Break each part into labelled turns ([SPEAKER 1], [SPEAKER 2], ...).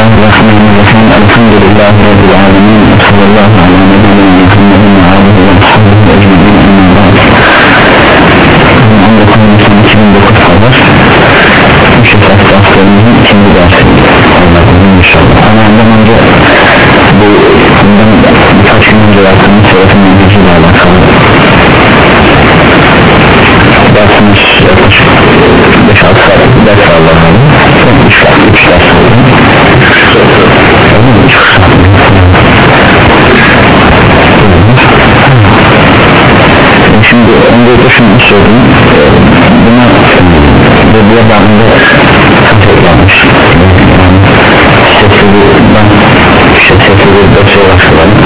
[SPEAKER 1] Bismillahirrahmanirrahim Elhamdülillahi Rabbil Alemin Sallallahu ala nebiyyina Muhammedin ve alihi ve sahbihi ecmaîn Amma ba'd 19 Nisan 2009 Pazar Müşefat derslerimizin ikinci dersi Allah'ın inşallah Ama ondan önce bu bundan birkaç gün önce yaptığımız Serafin Meclisi'yle alakalı Dersimiz yaklaşık 5-6 saat ders Allah'ın 3 saat 3 ders oldu Şimdi öncelikle şunu söyleyeyim. Buna Dediye bağında Hatırlamış Yani Sesli'den İşte Sesli'de şey başlayalım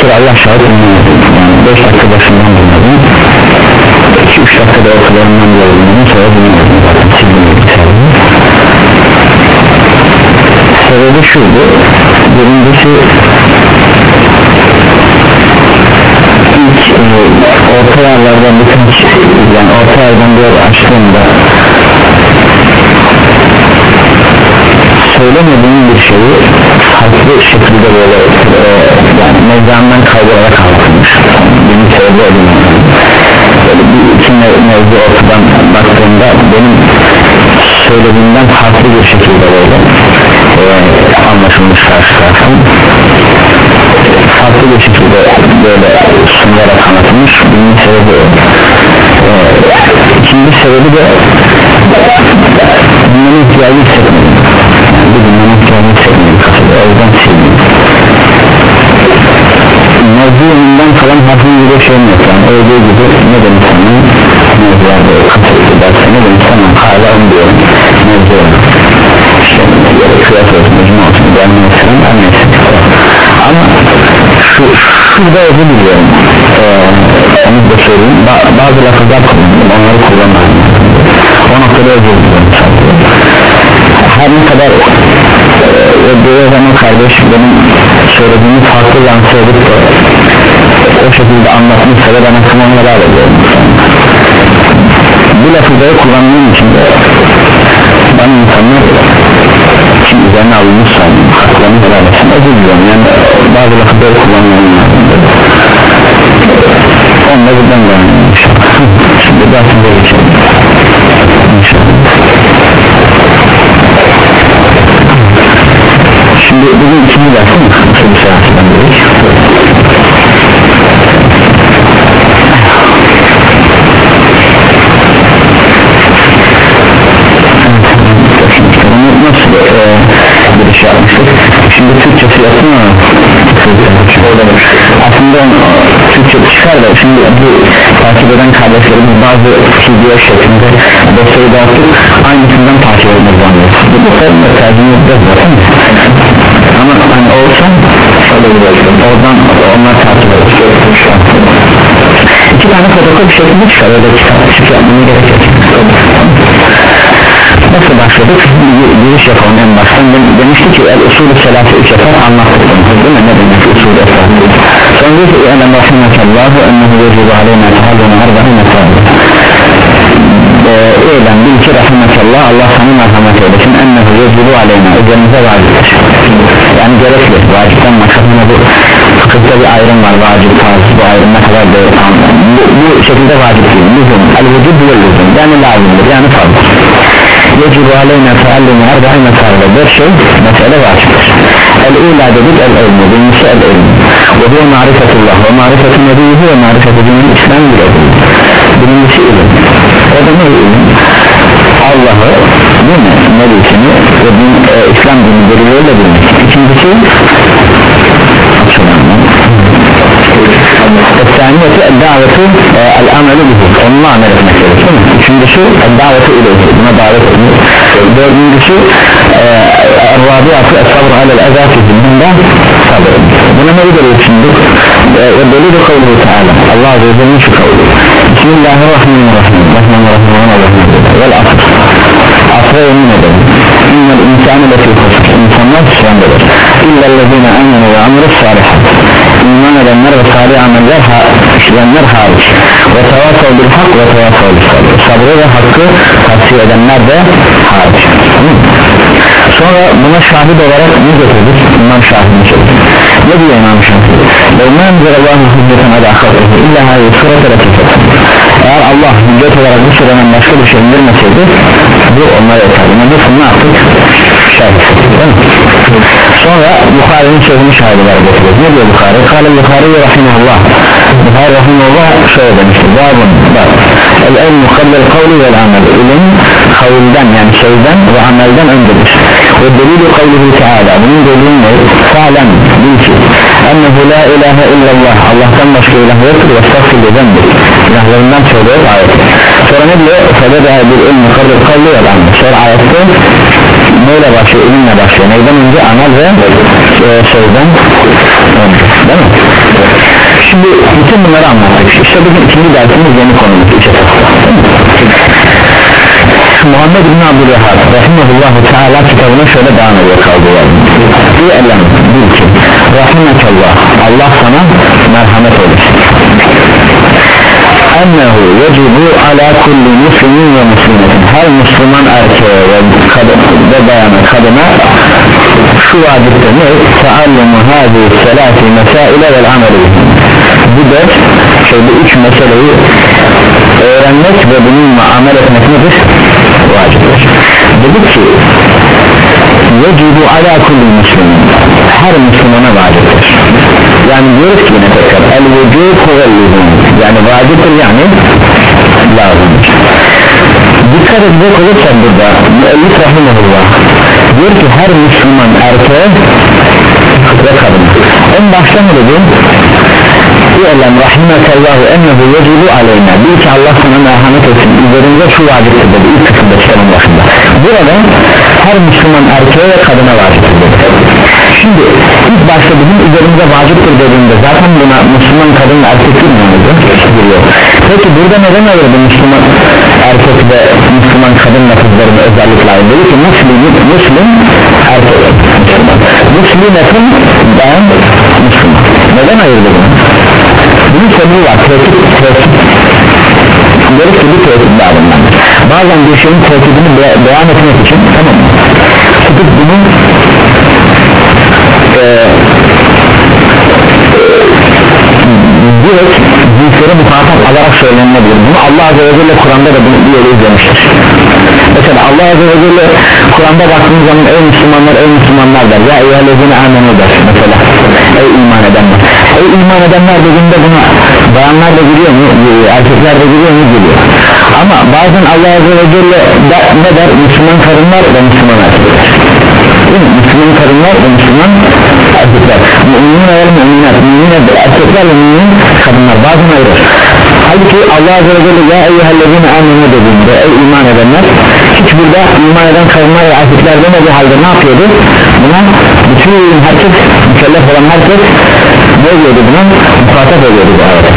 [SPEAKER 1] Sonra Allah şahit Yani 5 dakika başından dinledim. 2-3 dakikada ortalarından dinledim. Sonra dinledim. Zaten sildim bilgisayarımı Sebebi şuydu Birincisi ilk e, orta yerlerden birkaç yani orta yerden bir yer açtığımda. Söylemediğim bir şeyi farklı şekilde böyle e, yani mezandan kaydırarak anlatılmış benim sebebi ödüm böyle bir iki me- mevzu ortadan baktığımda benim söylediğimden farklı bir şekilde böyle e, anlaşılmış karşı tarafın farklı bir şekilde böyle sunularak anlatılmış. Bunun sebebi ee, ikinci sebebi de bunların ihtiyacı hissetmedim yani bir bunların ihtiyacı hissetmedim kafada o yüzden sildim mevzuyumdan falan hafif bir şeyim yok. Yani olduğu gibi ne demek sana mevzularda kafayı derse ne demek sana hala onu diyorum. Mevzu işte kıyas olsun mecmu olsun gelmeyi her neyse ama şu, şurada özür diliyorum ee, onu da söyleyeyim ba bazı lafızlar kullandım onları kullanmadım o noktada özür diliyorum her ne kadar e, bir zaman kardeş benim söylediğimi farklı lanse edip de o şekilde anlatmışsa da ben hakkımı onlara alıyorum bu lafızları kullandığım için de bana insanlar kim üzerine alınmışsa haklarını helal etsin. Özür diliyorum. Yani bazı lafızları kullanmıyorum onunla buradan da inşallah. Şimdi dersimize geçelim inşallah. Şimdi bugün ikinci dersim bir seyahatten şey yapmıştık. Şimdi Türkçesi yapsın ama aslında Türkçe çıkar da şimdi bu takip eden kardeşlerimiz bazı video şeklinde dosyayı dağıtıp aynısından takip edilmez zannediyor bu sorunla tercih edeceğiz zaten ama hani olsa oradan onlar takip eder. İki tane fotokopi şeklinde çıkar öyle çıkar. Çık yapmaya gerek yok nasıl başladık? Bir giriş yapalım. En baştan Dem demişti ki el usulü selası üç yapar anlattık. Değil mi? Ne demek usulü selası sonra diyor ki elem rahimekallahu ennehu vecibu aleyna tehalluna arba'ı mesajı eylem bil ki rahimekallah Allah sana merhamet eylesin. Ennehu vecibu aleyna üzerimize vaciptir yani gerekli. Vacipten maksatına bu fıkıhta bir ayrım var. Vacip farz bu ayrım ne kadar doğru? Bu, bu şekilde vacip değil. Lüzum. El vücud ve lüzum. Yani lazımdır. Yani farz yecibu aleyna teallimi erba'i mesele bir şey mesele vaciptir el ula dedik el ilmi birincisi el ilmi ve bu marifetullah ve marifetu nebiyyuhu ve marifetu dinin islam bile birincisi ilim o da ne ilim Allah'ı değil mi nebisini ve din, e, İslam dini delileriyle bilmek ikincisi Esaniyeti davetu e, el ameli bihi. Onunla amel etmek gerekir Üçüncüsü davetu ileyhi Buna davet edilir. Dördüncüsü e, Rabiatı es-sabr alel ezâfi Bunda sabır Buna ne görüyoruz şimdi? E, ve böyle de kavlu Teala Allah Azze ve Celle'nin şu kavlu Bismillahirrahmanirrahim. Rahmanirrahim. Vel asr Asra yemin edelim İnnel insanı lefî kusur İnsanlar sürendedir İllellezine amenu ve amru salihat iman edenler ve salih ameller ha işleyenler hariç. Ve tavasav bil hak ve tavasav bil sabr sabrı ve hakkı tavsiye edenler de hariç. Sonra buna şahit olarak ne getirdik? İmam Şafii'ni çektik ne diyor İmam Şafii? Ve men zirallahu hücceten ala akhazıhı illa hayı surete latifet eğer Allah hüccet olarak bu sureden başka bir şey indirmeseydi bu onlara yeterdi. Bu ne yaptık şahit sonra Bukhari'nin sözünü şahit olarak getiriyoruz ne diyor Bukhari? Kale Bukhari rahimahullah. Bukhari rahimahullah şöyle demiştir. Babun bak el ilmu kablel kavli vel amel. İlim kavulden yani sözden ve amelden öncedir. Ve delili kavlihi teala bunun delili ne? fa'lem bil ki ennehu la ilahe illallah. Allah'tan başka ilah yoktur. Ve estağfirullah zendir ilahlarından söylüyor ayet. Sonra ne diyor? fedede bil ilmi kavli vel amel sonra ayette neyle başlıyor? ilimle başlıyor. Neyden önce? Amel ve e, sözden önce. Değil mi? şimdi bütün bunları anlattık işte bugün ikinci dersimiz yeni konumuz. İç Muhammed bin Abdülvehhab Rahimahullahu Teala kitabına şöyle devam ediyor. Kaldığı yerden Bir elem bil ki Rahimekallah. Allah sana merhamet eylesin. Ennehu yecibu ala kulli muslimin ve muslimetin. Her Müslüman erkeğe ve, kadın, ve bayana kadına şu vaciptir. Ne? Teallumu hâzi selâfi mesaile vel ameli. Bu dört şey bu üç meseleyi öğrenmek ve bununla amel etmek nedir? vaciptir dedik ki yecibu ala kulli muslimin her Müslümana vaciptir. Yani diyoruz ki yine tekrar el vücub huvellihun yani vaciptir yani lazımdır dikkat edecek olursak burada müellif rahimahullah diyor ki her Müslüman erkeğe ve kadın en başta ne dedi? İ'lem rahimekallahu ennehu yecibu aleyna. Bil ki Allah sana merhamet etsin. Üzerinde şu vaciptir dedi ilk kısımda kitabın başında burada her Müslüman erkeğe ve kadına vaciptir şimdi ilk başta bizim üzerimize vaciptir dediğinde zaten buna Müslüman kadın ve erkek girmiyor peki burada neden ayırdı Müslüman erkek ve Müslüman kadın lafızlarını özellikle ayırdı ki? Müslüm, Müslüm erkek. Müslüman Müslümetin ben Müslüman. Neden ayırdı bunu bunun sebebi var. Tehdit tehdit Deriz ki bu tehdit Bazen bir şeyin tehdidini be beyan etmek için Tamam mı? Tutup bunu e, direkt cinsleri muhatap alarak söylenebilir. Bunu Allah Azze ve Celle Kur'an'da da bunu bir yolu izlemiştir. Mesela Allah Azze ve Celle Kur'an'da baktığınız zaman ey Müslümanlar ey Müslümanlar der. Ya eyyühellezine amenu der mesela. Ey iman edenler ey iman edenler dediğinde buna bayanlar da giriyor mu? Erkekler de giriyor mu? Giriyor. Ama bazen Allah Azze ve Celle da, ne der? Müslüman kadınlar ve Müslüman erkekler. Müslüman kadınlar ve Müslüman erkekler. Mümin ve müminat Mümin erkekler ve mümin kadınlar. Bazen ayırır Halbuki Allah Azze ve Celle ya eyyühellezine amenu dediğinde ey iman edenler burada iman eden kadınlar ve erkekler demediği halde ne yapıyordu? Buna bütün herkes mükellef olan herkes ne oluyordu buna? Muhatap oluyordu bu arada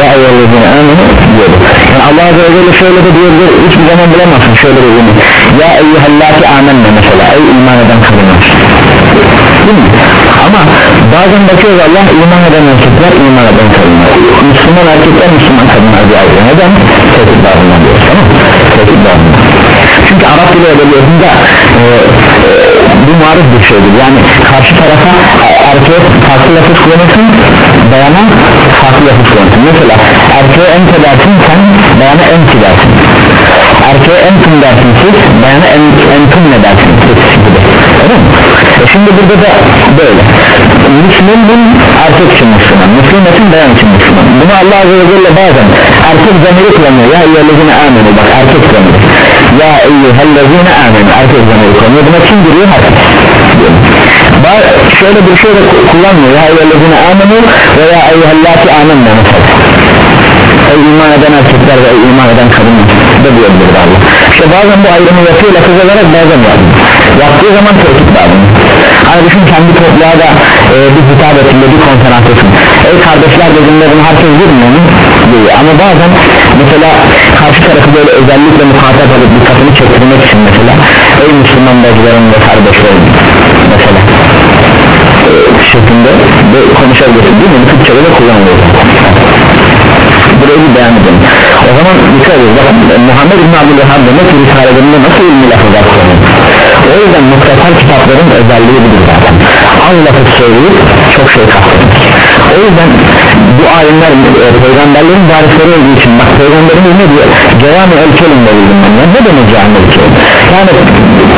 [SPEAKER 1] ya eyyühellezine amenu diyordu yani Allah Azze ve Celle şöyle de diyordu hiçbir zaman bulamazsın şöyle dediğini ya eyyühellati amenne mesela ey iman eden kadınlar değil mi? ama bazen bakıyoruz Allah iman eden erkekler iman eden kadınlar Müslüman erkekler Müslüman kadınlar diye ayrı neden? tehdit bağımından diyoruz tamam? Arap dili edebiyatında e, e, bu maruz bir şeydir. Yani karşı tarafa erkeğe farklı lafız kullanırsın bayana farklı lafız kullanırsın. Mesela erkeğe ente dersin sen bayana enti dersin erkeğe entum dersin siz bayana en, entum ne dersin gibi. Öyle mi? E şimdi burada da böyle. Müslüman erkek için Müslüman Müslümetin bayan için Müslüman. Bunu Allah Azze ve Celle bazen erkek zamiri kullanıyor. Ya eyyühellezine amenu bak erkek zamiri. Ya eyyühellezine amenu erkek zamiri kullanıyor. Buna kim giriyor? Erkek şöyle bir şey de kullanmıyor. Ya eyyühellezine amenu veya eyyühellati amenna mesela ey iman eden erkekler ve iman eden kadınlar da diyordur Allah işte bazen bu ayrımı yapıyor lafız olarak bazen yapmıyor. Yaptığı zaman tehdit lazım. Hani düşün kendi topluluğa da e, bir hitap ettiğinde bir konferanstasın ey kardeşler dediğinde bunu herkes bilmiyor mu? diyor ama bazen mesela karşı tarafı böyle özellikle muhatap alıp dikkatini çektirmek için mesela ey Müslüman bacılarım ve kardeşlerim mesela e, şeklinde konuşabilirsin. Değil mi? Türkçe'de de kullanılıyor bir beyan edelim o zaman dikkat edin. Bakın Muhammed İbn Abdülham demek ki risalelerinde nasıl ilmi lafızlar kullanıyor o yüzden muhtasar kitapların özelliği budur zaten. Az lafı söyleyip çok şey kastırmış o yüzden bu alimler e, peygamberlerin varisleri olduğu için bak peygamberimiz ne diyor cevami el kelim verildim ben ne demek cevami el kelim? Yani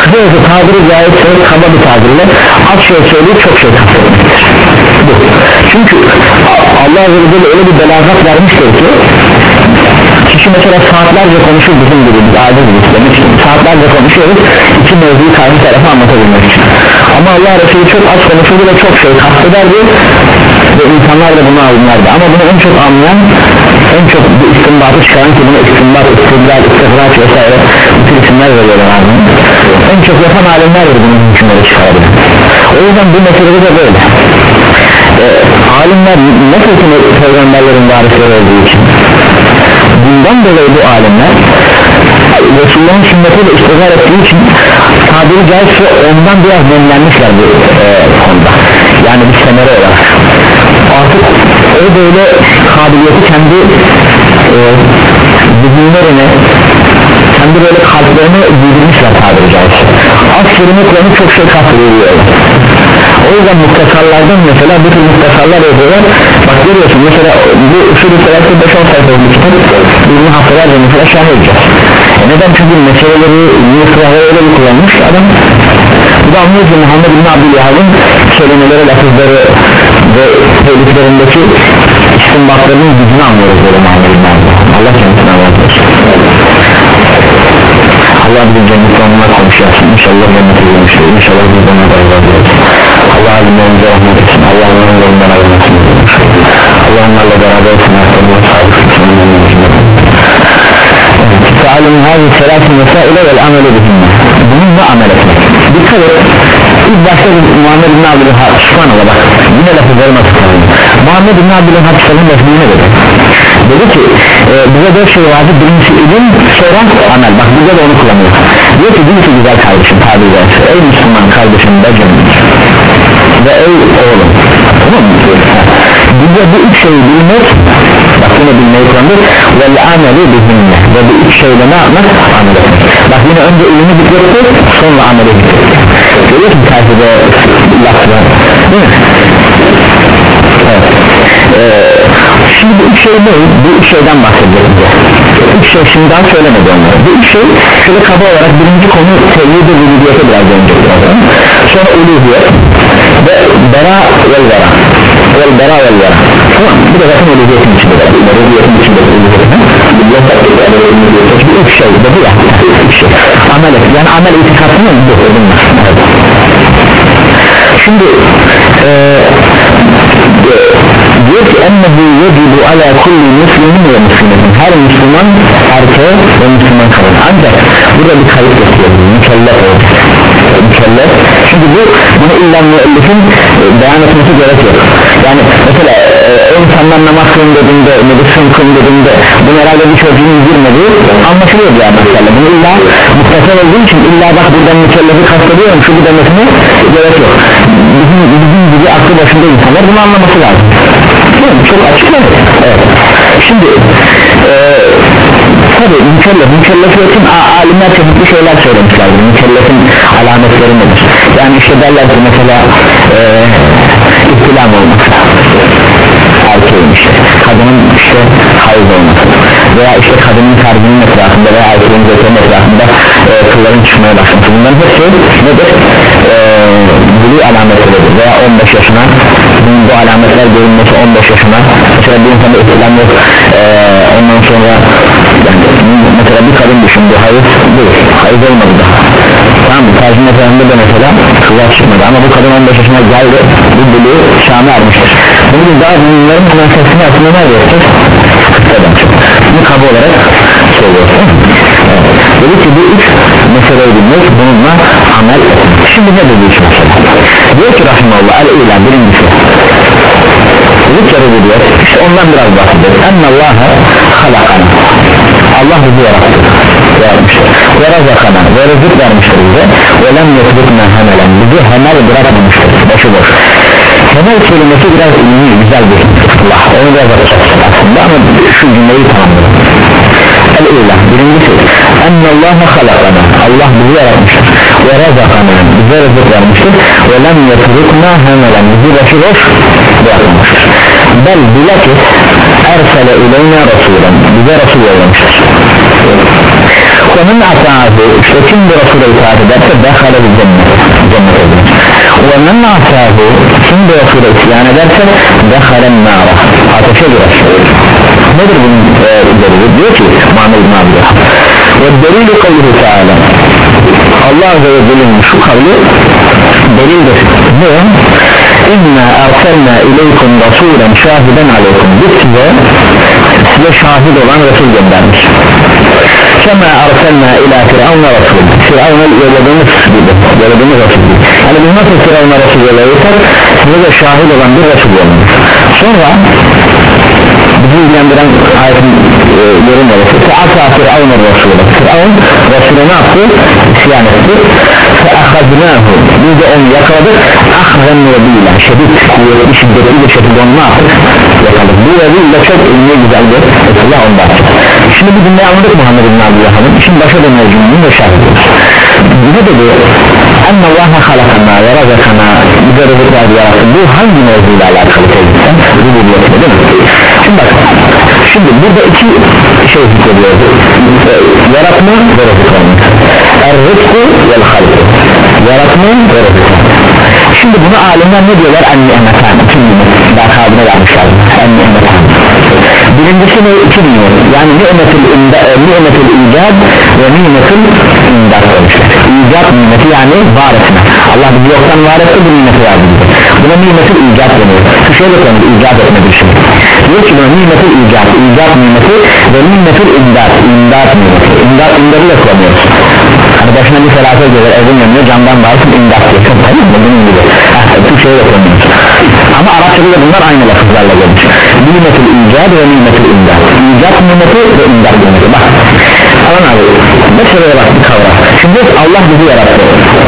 [SPEAKER 1] kısacası tabiri caizse kaba bir tabirle az şey söyleyip çok şey kastırmıştır bu. Çünkü Allah Azze ve Celle öyle bir belagat vermiştir ki kişi mesela saatlerce konuşur bizim gibi biz adet demek için. Saatlerce konuşuyoruz iki mevzuyu karşı tarafa anlatabilmek için. Ama Allah Resulü çok az konuşurdu ve çok şey kastederdi ve insanlar da bunu anlardı. Ama bunu en çok anlayan en çok bu istimbatı çıkaran ki buna istimbat, istidlal, istihraç vesaire bütün isimler veriyorlar abi. En çok yapan alimlerdir bunun hükümleri çıkarabilen o yüzden bu meselede de böyle e, alimler nasıl ki peygamberlerin varisleri olduğu için. Bundan dolayı bu alimler Resulullah'ın sünnetiyle istihar ettiği için tabiri caizse ondan biraz nemlenmişler bu e, konuda. Yani bir semere olarak. Artık o böyle kabiliyeti kendi e, kendi böyle kalplerini giydirmişler tabiri caizse. Az kelime kullanıp çok şey kastediyor o yüzden muhtasarlardan mesela bu tür muhtasarlar yapıyorlar bak görüyorsun mesela bu usulü severse 5-10 sayfalık bir kitap birini haftalarca mesela şah edeceğiz. E neden? Çünkü meseleleri sırada öyle bir kullanmış adam. Bu da anlıyor ki Muhammed bin Abdülhamid'in kelimeleri, lafızları ve tehliklerindeki istimbatlarının gücünü anlıyoruz böyle Muhammed bin Abdülhamid Allah kendisine anlatır Allah bizim cennette onunla konuşarsın İnşallah cennete girmiştir İnşallah biz ona da razı Allah alimlerimize rahmet etsin. Allah onların yolundan ayrılmasın. Allah onlarla beraber olsun. Allah'a sağlık Tealüm hâzi selâsın vesaile vel amele bihinne. Bununla amel etmek? Dikkat et. İlk başta Muhammed bin Abdülhâ Subhanallah bak yine lafızları nasıl kaldı Muhammed bin Abdülhâ kitabın lafını ne dedi. Dedi ki e, bize dört şey vardı birincisi ilim sonra amel. Bak bize de onu kullanıyor. Diyor ki diyor ki güzel kardeşim tabi ederse Ey Müslüman kardeşim bacım ve ey oğlum tamam mı? bize bu üç şeyi bilmek bak yine bilmeyi kullanır ve ameli bihinne. Ve bu üç şeyle ne yapmak? amel etmek. Bak yine önce ilimi zikretti sonra ameli zikretti görüyorsun tercihde lafla değil mi? evet. Ee, şimdi bu üç şey ne? bu üç şeyden bahsediyoruz üç şey şimdi daha söylemedi onları bu üç şey şöyle kaba olarak birinci konu tevhid ve vücudiyete biraz önce sonra uluhiyet ve bera ve vera vel bera vel vera tamam bu da zaten uluhiyetin içinde uluhiyetin içinde bu üç şey bu ya. Üç şey. Amel et. Yani amel itikatı mı? Bu bunlar şimdi eee diyor ki ennehu yecibu ala kulli muslimin ve muslimetin. Her müslüman erkeğe ve müslüman kadın. Ancak burada bir kayıt gösteriyor mükellef olacak mükellef çünkü bu bunu illa müellifin e, beyan etmesi gerek yok yani mesela e, o insanlar namaz kılın dediğinde medisyon kılın dediğinde bunu herhalde bir çocuğun girmediği anlaşılıyor bir anlaşılıyor bunu illa muhtasar olduğu için illa bak buradan mükellefi kastediyorum şu bu demesine gerek yok. Bizim, bizim gibi aklı başında insanlar bunu anlaması lazım. Çok açık mı? Evet. Şimdi e, tabi mükellef mükellefiyetin alimler çeşitli şeyler söylemişlerdir mükellefin alametleri nedir? Yani işte derler ki mesela e, ihtilam olması erkeğin işte. Kadının işte hayız olması. Veya işte kadının terbinin etrafında veya erkeğin zekenin etrafında e, kılların çıkmaya başlaması. Bunların hepsi nedir e, bulu veya 15 yaşına bu alametler görünmesi 15 yaşına. Mesela bir insanda ihtilam yok. E, ondan sonra yani, mesela bir kadın düşün bu hayız değil. Hayız olmadı daha. Tamam tercih meselinde de mesela kızlar çıkmadı. Ama bu kadın 15 yaşına geldi bu bulu şamı ermiştir bunu daha bunların sesini aslında ne yapacağız? kısadan çok bunu kaba olarak söylüyorsun. Dedi ki bu üç meseleyi bilmek bununla amel etmek. Şimdi ne dedi üç mesele? Diyor ki Rahimallah el-ilan birincisi. Zikre diyor işte ondan biraz bahsediyor ennallâhe halakana. Allah bizi yarattı yaratmıştır ve razakana. Ve rızık vermiştir bize. Ve lem yetlukna hemelen. Bizi hemel bırakmamıştır başıboş hemel kelimesi biraz ilmi güzel bir Allah onu biraz açacağız aslında ama şu cümleyi tamamlayalım el-ilah birincisi ennallâhe halakana Allah bizi yaratmıştır ve razakana bize rızık vermiştir ve lem yetrukna hemelen bizi başı boş bırakmamıştır bel bilakis ersele ileyna rasulen bize rasul yollamıştır onun ata'ı işte kim bu Resul'e itaat ederse dekhala bir cennet cennet edilir ve men ata'ı kim bu Resul'e isyan ederse dekhala nara ateşe girer nedir bunun e, delili diyor ki Muhammed bin ve delili kavluhu teala. Allah Azze ve Celle'nin şu kavli delildir ne? İnna erselna ileykum rasulen şahiden aleykum. Biz size size şahit olan Resul göndermiş. Kema erselna ila firavuna rasul. Firavuna yolladığımız gibi yolladığımız rasul gibi. Yani biz nasıl firavuna rasul yollayırsak size de şahit olan bir rasul yollamış sonra bizi ilgilendiren ayetin e, yorum olası Fe'asa Firavun Resulü Firavun Resulü ne yaptı? İsyan etti. Fe'akhadnahu Biz de onu yakaladık. Ahzen vebiyle Şedid kuvvetli şiddetli bir şekilde onu ne yaptık? Yakaladık. Bu vebiyle çok ünlü güzel bir Resulullah ondan Şimdi bu cümleyi anladık Muhammed bin Abdülhamid. Şimdi başa dönüyor cümlenin ve şahidiyoruz Ne dedi? Enne Allah'a halakana ve razakana Bize rızık verdi yarattı Bu hangi mevzuyla alakalı tezgiden? Rububiyeti değil mi? Şimdi bak Şimdi burada iki şey zikrediyor Yaratma ve rızık vermek Er-rızku vel halkı Yaratma ve rızık Şimdi bunu alimler ne diyorlar? En-ni'metan İki nimet Daha kabine vermişler. En-ni'metan Birincisi ne? iki nimet Yani ni'metul ni'metul icad ve ni'metul imdat demişler. İcat nimeti yani var etme. Allah bizi yoktan var etti bu nimeti verdi Buna nimetul icat deniyor. Şu şöyle konur icat etme bir şey. Diyor ki buna nimetul icat İcat nimeti ve nimetul imdat İmdat nimeti. İmdat imdatı da kullanıyoruz Hani başına bir felaket gelir evin yanıyor camdan bağırsın imdat diyor Çok tamam mı bunun gibi Türkçe'ye de kullanıyoruz Ama Arapçada da bunlar aynı lafızlarla gelmiş. Nimetul icat ve nimetul imdat. İcat nimeti ve imdat nimeti. Bak. Aman abi Meseleye bak bir kavra. Şimdi Allah bizi yarattı.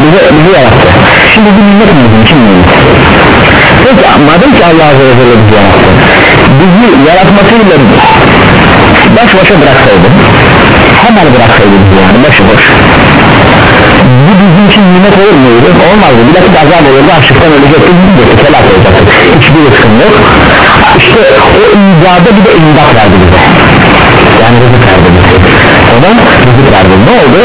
[SPEAKER 1] Bizi, bizi yarattı. Şimdi bu nimet mi bizim için nimet? Peki madem ki Allah Azze ve Celle bizi yarattı Bizi yaratmasıyla Baş başa bıraksaydı Hemen bıraksaydı bizi yani başı boş nimet olur muydu? Olmazdı. Bir dakika azap olurdu. Açlıktan ölecekti. Gidecekti. Felak olacaktı. Hiçbir rızkın yok. İşte o icada bir de imdat verdi bize. Yani rızık verdi bize. Ona rızık verdi. Ne oldu?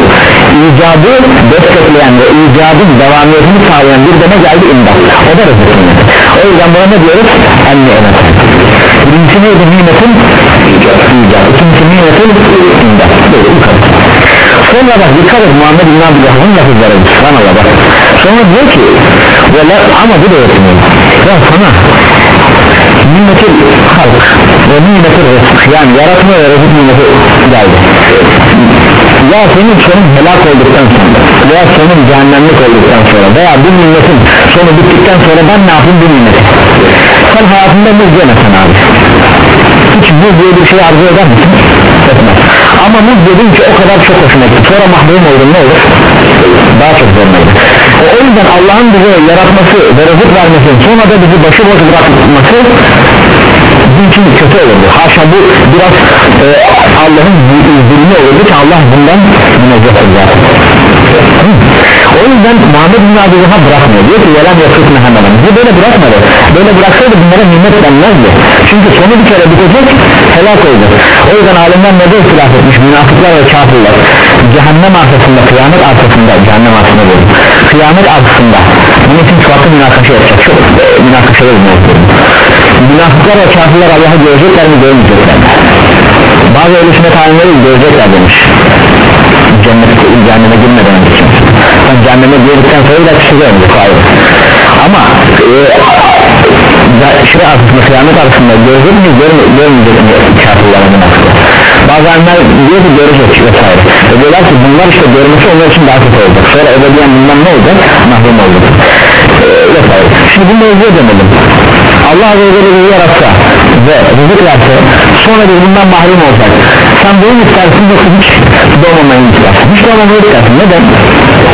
[SPEAKER 1] İcadı destekleyen ve icadın devamiyetini sağlayan bir deme geldi imdat. O da rızık. O yüzden buna ne diyoruz? En nimet. Birincisi neydi nimetin? İcad. İkincisi nimetin imdat. Böyle bu kadar. Sonra bak dikkat et Muhammed İbn Abdülhamid'in lafızları Subhanallah bak Sonra diyor ki Vela, ama bu da yetmiyor Ya sana Nimetil halk Ve nimetil rızık Yani yaratma ve rızık nimeti geldi Ya senin sonun helak olduktan sonra Veya sonun cehennemlik olduktan sonra Veya bu nimetin sonu bittikten sonra Ben ne yapayım bu nimeti Sen hayatında muz yemesen abi muz diye bir şey arzu eder misin? Etmez. Ama muz dedin ki o kadar çok hoşuna gitti sonra mahrum oldun ne olur? Daha çok e, o yüzden Allah'ın bize yaratması ve rızık vermesi sonra da bizi başıboş bırakması bizim için kötü olurdu. Haşa bu biraz e, Allah'ın zulmü olurdu ki Allah bundan münezzehtir zaten o yüzden Muhammed bin Abdülham'a bırakmıyor diyor ki yalan yapıyorsun hemen bizi böyle bırakmadı. Böyle bıraksaydı bunlara nimet denmezdi. Çünkü sonu bir kere bitecek helak olacak o yüzden alimler ne de itiraf etmiş? Münafıklar ve kafirler cehennem arkasında kıyamet arkasında cehennem arkasında diyorum. Kıyamet arkasında bunun için farklı münakaşa yapacak. Çok e, münakaşalar münafıklar ve kafirler Allah'ı görecekler mi görmeyecekler bazı öyle sünnet alimleri görecekler demiş cennet cehenneme girmeden önce. Sen cehenneme girdikten sonra da kişi görmeyecek hayır ama e, şire arkasında kıyamet arkasında görecek mi görmeyecek mi kafirler münafıklar bazı alimler diyor ki görecek vesaire. E diyorlar ki bunlar işte görmesi onlar için daha kötü olacak. Sonra ebediyen bundan ne olacak? Mahrum olacak. E, vesaire. Şimdi bu mevzuya dönelim Allah Azze ve Celle yaratsa ve rızık verse sonra biz bundan mahrum olsak sen bunu istersin yoksa hiç doğmamayı istersin hiç doğmamayı istersin neden?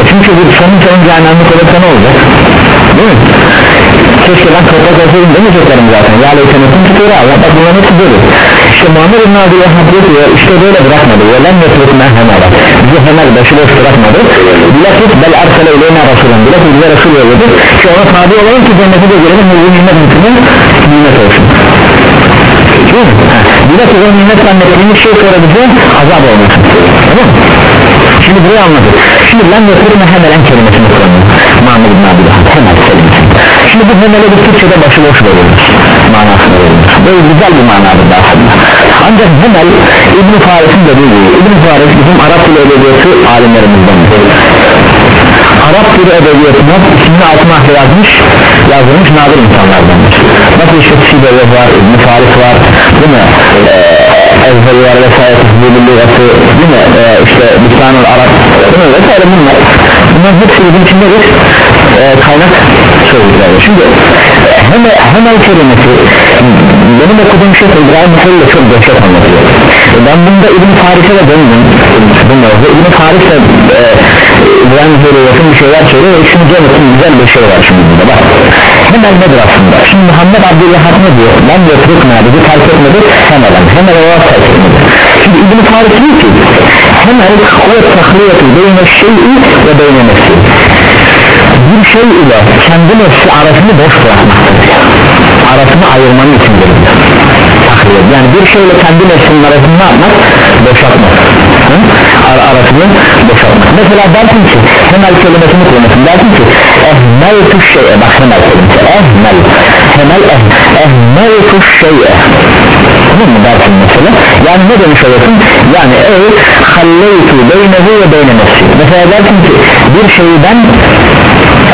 [SPEAKER 1] çünkü bu sonun sonun cehennemlik olursa ne olacak? değil mi? keşke ben toprak olsaydım demeyeceklerim zaten. Ya leytenetin tutuyor Allah bak bunların hepsi böyle. İşte Muhammed İbn Abi Yahab diyor işte böyle bırakmadı. Ve lem yetrukna hemara bizi hemen başı boş bırakmadı. Bilakis bel ersele ileyna rasulen bilakis bize resul yolladı ki ona tabi olalım ki cennete de nimet hükmü nimet olsun Değil mi? Ha, bilakis o nimet zannettiğimiz şey sonra bize azap olmasın tamam? Şimdi burayı anladık. Şimdi lan yatırma hemelen kelimesini kullanıyor Muhammed bin Abdülhamid hemel kelimesi Şimdi bu hemele bir Türkçe'de başıboş veriyoruz. Manasını veriyoruz. Böyle güzel bir manadır aslında Ancak hemel İbn-i Faris'in dediği gibi İbn-i Faris bizim Arap dili edebiyatı alimlerimizden Arap dili edebiyatına ismini altına yazmış Yazdırmış nadir insanlardandır Nasıl işte Sibewe var, İbn-i var Değil mi? Ee, Ezberi var vesaire Tezbili lügatı Değil mi? Ee, işte Lisanul Arap Değil mi? Vesaire bunlar Bunların hepsi bizim içinde bir e, kaynak sözcükleri Şimdi hemen, hemen kelimesi benim okuduğum şey İbrahim de çok dehşet anlatıyor E, ben bunda İbn Faris'e de döndüm. Bilmiyorum. İbn Faris de e, İbrahim Hüseyin'e yakın bir şeyler söylüyor ve şimdi Cennet'in güzel bir şey var şimdi burada bak. Hemen nedir aslında? Şimdi Muhammed Abdülhah ne diyor? Ben yatırık dedi terk etmedi hemelen hemel olarak terk etmedi. Şimdi İbn Faris diyor ki hemel o tahliyatı beyne şey'i ve beyne nefsi. Bir şey ile kendi nefsi arasını boş bırakmaktır diyor arasını ayırmanın içindir tahliyat yani bir şeyle kendi nefsinin arasını yapmak? Boşaltmak. Hı? Ar arasını boşaltmak. Mesela dersin ki hemel kelimesini kullanırsın. Dersin ki ehmel tuş şeye. Bak hemel kelimesi. Ehmel. Hemel eh, ehmel tuş şeye. Tamam mı dersin mesela? Yani ne demiş oluyorsun yani ey halleytu beynehu ve beyne nefsi. Mesela dersin ki bir şeyi ben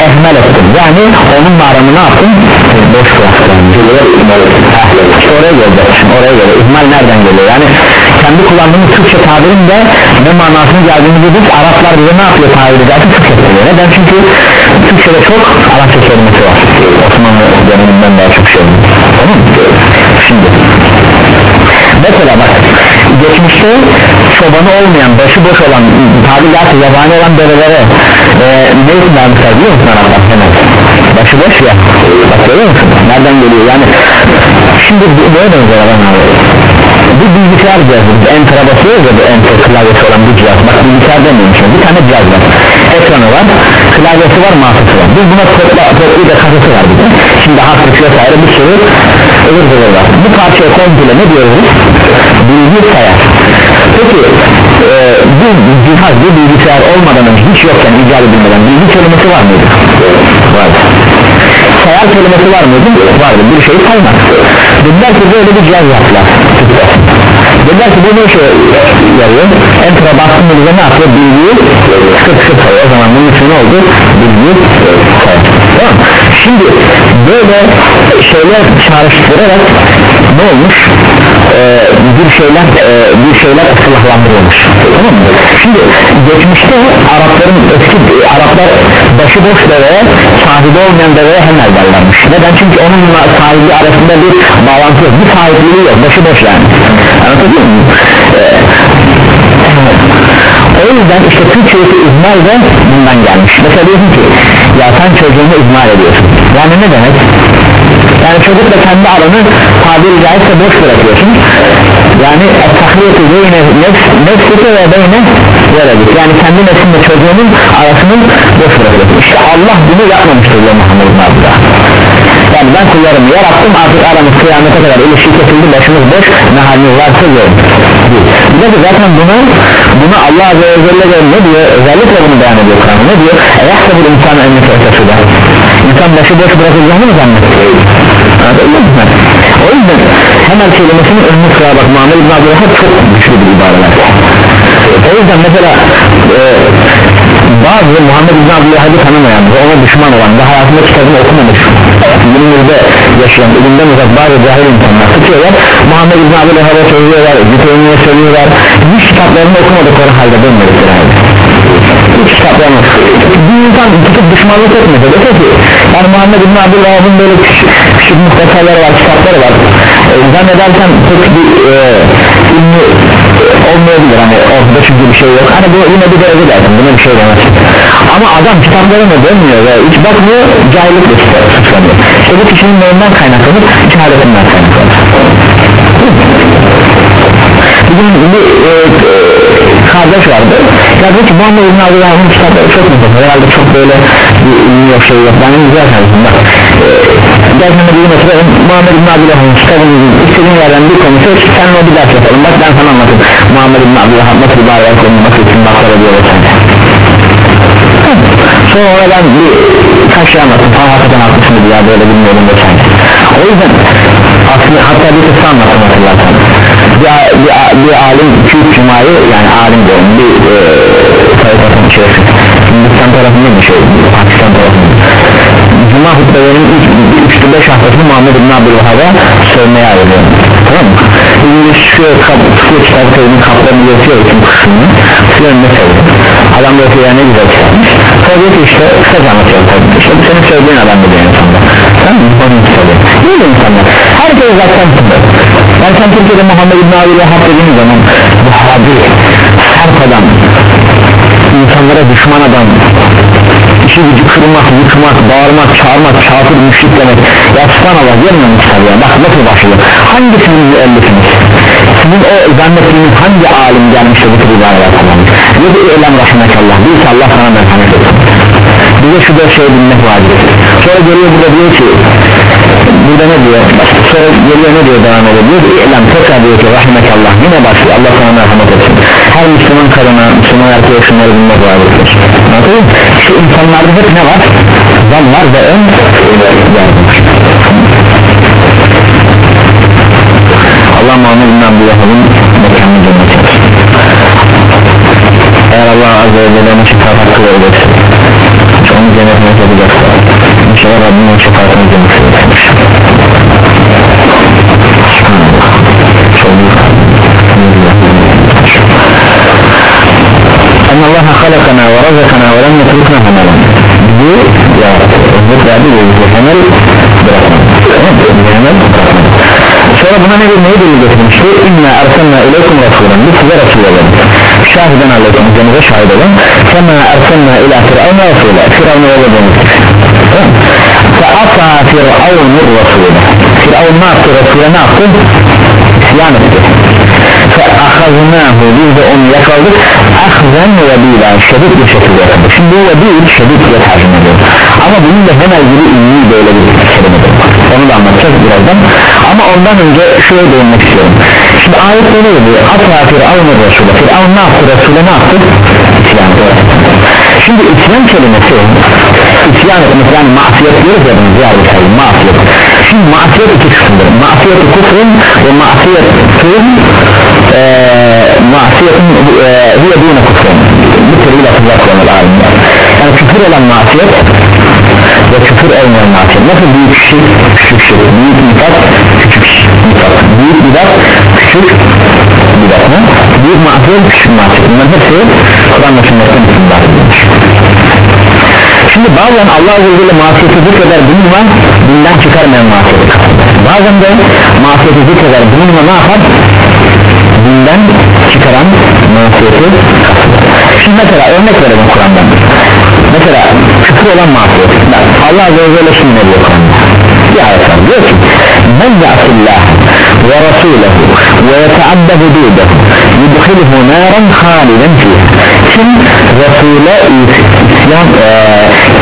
[SPEAKER 1] ehmel ettim. Yani onunla aramı ne yaptım boş bıraktım işte oraya şimdi oraya geliyor ihmal nereden geliyor? Yani kendi kullandığımız Türkçe tabirin de ne manasını geldiğini bildik. Araplar bize ne yapıyor tabir ederse Türkçe söylüyor neden? Çünkü Türkçe'de çok Arapça kelimesi var. Osmanlı döneminden daha çok şey tamam mı? Şimdi. Mesela bak geçmişte çobanı olmayan başıboş olan tabirler yabani olan develere e, ne isim vermişler biliyor musun Araplar hemen. Başıboş ya. Bak görüyor musun? Nereden geliyor? Yani şimdi neye benzer adam abi bu bilgisayar cihazı biz enter'a basıyoruz ya bu enter klavyesi olan bu cihaz. Bak bilgisayar demiyorum şimdi bir tane cihaz var. Ekranı var klavyesi var mouse'u var. Biz buna topla, toplu da kasası var de. Şimdi hafif vesaire bir sürü ıvır zıvır var. Bu parçaya komple ne diyoruz bilgi sayar peki e, bu cihaz bu bilgisayar olmadan önce hiç yokken icat edilmeden bilgi kelimesi var mıydı? var. Sayar kelimesi var mıydı? vardı. Bir şey saymak dediler ki böyle bir cihaz yaptılar dediler ki bu ne işe yarıyor? Enter'a bastığında bize ne yapıyor? Bilgiyi sık sayıyor o zaman bunun için ne oldu? Bilgiyi tamam. Şimdi böyle şeyler çağrıştırarak ne olmuş? Ee, bir şeyler e, bir şeyler ıslahlandırılmış. Tamam mı? Şimdi geçmişte Arapların eski Araplar başıboş deveye sahibi olmayan deveye hemel derlermiş. Neden? Çünkü onunla sahibi arasında bir bağlantı yok. Bir sahipliği yok. Başıboş yani anlatabiliyor muyum? Ee, o yüzden işte Türkçe'deki izmal de bundan gelmiş. Mesela diyorsun ki ya sen çocuğunu izmal ediyorsun. Yani ne demek? Yani çocukla kendi aranı tabiri caizse boş bırakıyorsun. Yani tahliyeti beyne nefsite ve beyne veredik yani kendi nefsinle çocuğunun arasını boş bırakıyorsun. İşte Allah bunu yapmamıştır diyor Muhammed Abdullah yani ben kullarımı yarattım artık aramız kıyamete kadar ilişki kesildi başımız boş ne haliniz varsa görün bir de zaten bunu bunu Allah Azze ve Celle de ne diyor? Özellikle bunu beyan ediyor Kur'an. Ne diyor? Eyahse bir insan önüne çalışıyor insan başı boş bırakılacağını mı zannediyor? O yüzden hemen kelimesinin önüne sıra bak Muhammed İbn Abdülhak çok güçlü bir ibareler. O yüzden mesela e, bazı Muhammed İbn Abdülhak'ı tanımayan ve ona düşman olan ve hayatında kitabını okumamış günümüzde yaşayan ilimden uzak bazı cahil insanlar tutuyorlar Muhammed İbn Abdülhak'a söylüyorlar İbn Teymiye söylüyorlar. Hiç kitaplarını okumadıkları halde dönmedikleri halde hiç kitaplarını bir insan tutup düşmanlık etmese dese ki yani Muhammed İbn Abdülhak'ın böyle küçük, küçük muhtasarları var kitapları var. E, zannedersen pek bir e, ünlü olmayabilir hani ortada çünkü bir şey yok. Hani bu yine bir derece dersin buna bir şey demez. Ama adam kitaplarına dönmüyor ve hiç bakmıyor cahillikle suçlanıyor işte bu kişinin neyinden kaynaklanır? Cehaletimden kaynaklanır. Bugün bir e, kardeş vardı. Ya dedi ki Muhammed İbn Abdullah'ın kitapları çok mu herhalde çok böyle bir ünlü yok şey yok. Benim güzel kardeşim bak e, sana bir gün oturalım Muhammed İbn Abdullah'ın kitabını istediğin yerden bir konu seç. Sen o bir ders yapalım bak ben sana anlatayım. Muhammed İbn Abdullah nasıl ayet konu nasıl için baklara diyor vesaire sonra oradan bir kaç şey anlattım. Falan hakikaten haklısınız ya böyle bilmiyorum vesaire o yüzden aslında hatta bir kısa anlattım hatırlarsan. Bir, bir, bir alim 2-3 cumayı yani alim diyorum bir e, tarikatın içerisi Hindistan tarafında bir şey Pakistan tarafında Cuma hutbelerinin 3-5 haftasını Muhammed İbn Abdülvahhab'a sövmeye ayrılıyorum tamam mı? İngiliz şu kap, şu kitap kayının kaplarını yatıyor bütün kısmını. Şu önüne söylüyor Adam da ya ne güzel kitapmış. Sonra diyor ki işte kısaca anlatıyorum tabii İşte bu senin söylediğin adam da diyor insanlar Tamam mı? Onun kitabı İyi insanlar Herkes zaten tutuyor Yani sen Türkiye'de Muhammed İbn Abdülvahhab dediğiniz zaman Bu hadi Sert adam insanlara düşman adam işi gücü kırmak, yıkmak, bağırmak, çağırmak, kafir, müşrik demek. Ya subhanallah gelmiyor mu kitabı ya bak nasıl başlıyor hangisinin müellifiniz sizin o zannettiğiniz hangi alim gelmişti bu tür ibareler kullanmış? Dedi eylem rahmekallah. Değilse Allah sana merhamet etsin. Bize şu da şey bilmek vacip. Sonra geliyor burada diyor ki burada ne diyor? Sonra geliyor ne diyor devam ediyor? Diyor ki eylem tekrar diyor ki rahmekallah yine başlıyor Allah sana merhamet etsin. Her Müslüman kadına Müslüman erkeğe şunları bilmek vaciptir anladın mı? şu insanlarda hep ne var? Zan var ve ön yardım Allah Muhammed bin Abdullah'ın mekanını cennet eğer Allah Azze ve Celle'nin şefaat hakkı verirse onu cennetine yapacaksa İnşallah Rabbim o şefaatini cennetine yapmış En Allah halakana ve razakana ve lem yetrukna hemelen Bizi ya Rızık verdi ve bizi hemel bırakmadı Bizi hemel bırakmadı Sonra buna ne neyi delil getirmişti? İnna ersenna ileykum rasulen Biz size rasul olalım Şahiden aleykum üzerinize şahit olun Kema ersenna ila firavna rasule Firavna yola dönüştür Fe'ata firavnur rasule Firavun ne yaptı? Rasule ne yaptı? İsyan etti فَأَخَذْنَاهُ biz de onu yakaladık ahzen ve bila şedid bir şekilde yakaladık şimdi bu ve değil şedid diye tercüme ediyor ama bunun da hemen ilgili ünlü böyle bir kelimedir onu da anlatacağız birazdan ama ondan önce şöyle değinmek istiyorum. Şimdi ayet ne diyor atla firavun Resulü. Firavun ne yaptı? Resulü ne yaptı? İsyan şimdi isyan kelimesi isyan etmek yani masiyet diyoruz ya diğer bir şey masiyet şimdi masiyet iki kısımdır. Masiyet kufrun ve masiyet kufrun masiyetin hiye dine kufrun. Bu türlü lafızlar kullanır alimler. Yani küfür olan masiyet ve küfür olmayan masiyet nasıl büyük şirk küçük şirk büyük mitat mitat büyük bidat küçük bidat mı? büyük masiyet küçük masiyet bunların hepsi Kur'an'la sünnetten bahsedilmiş Şimdi bazen Allah Azze ve Celle masiyeti zikreder bununla dinden çıkarmayan masiyeti Bazen de masiyeti zikreder bununla ne yapar? Dinden çıkaran masiyeti Şimdi mesela örnek verelim Kur'an'dan. Mesela küfür olan masiyet Allah Azze ve Celle şimdi ne diyor Kur'an'da Bir ayet var diyor ki Men ya'sillah ve rasulehu ve yeteadde hududehu yudhilhu naran haliden fiha Kim Resul'e isyan e,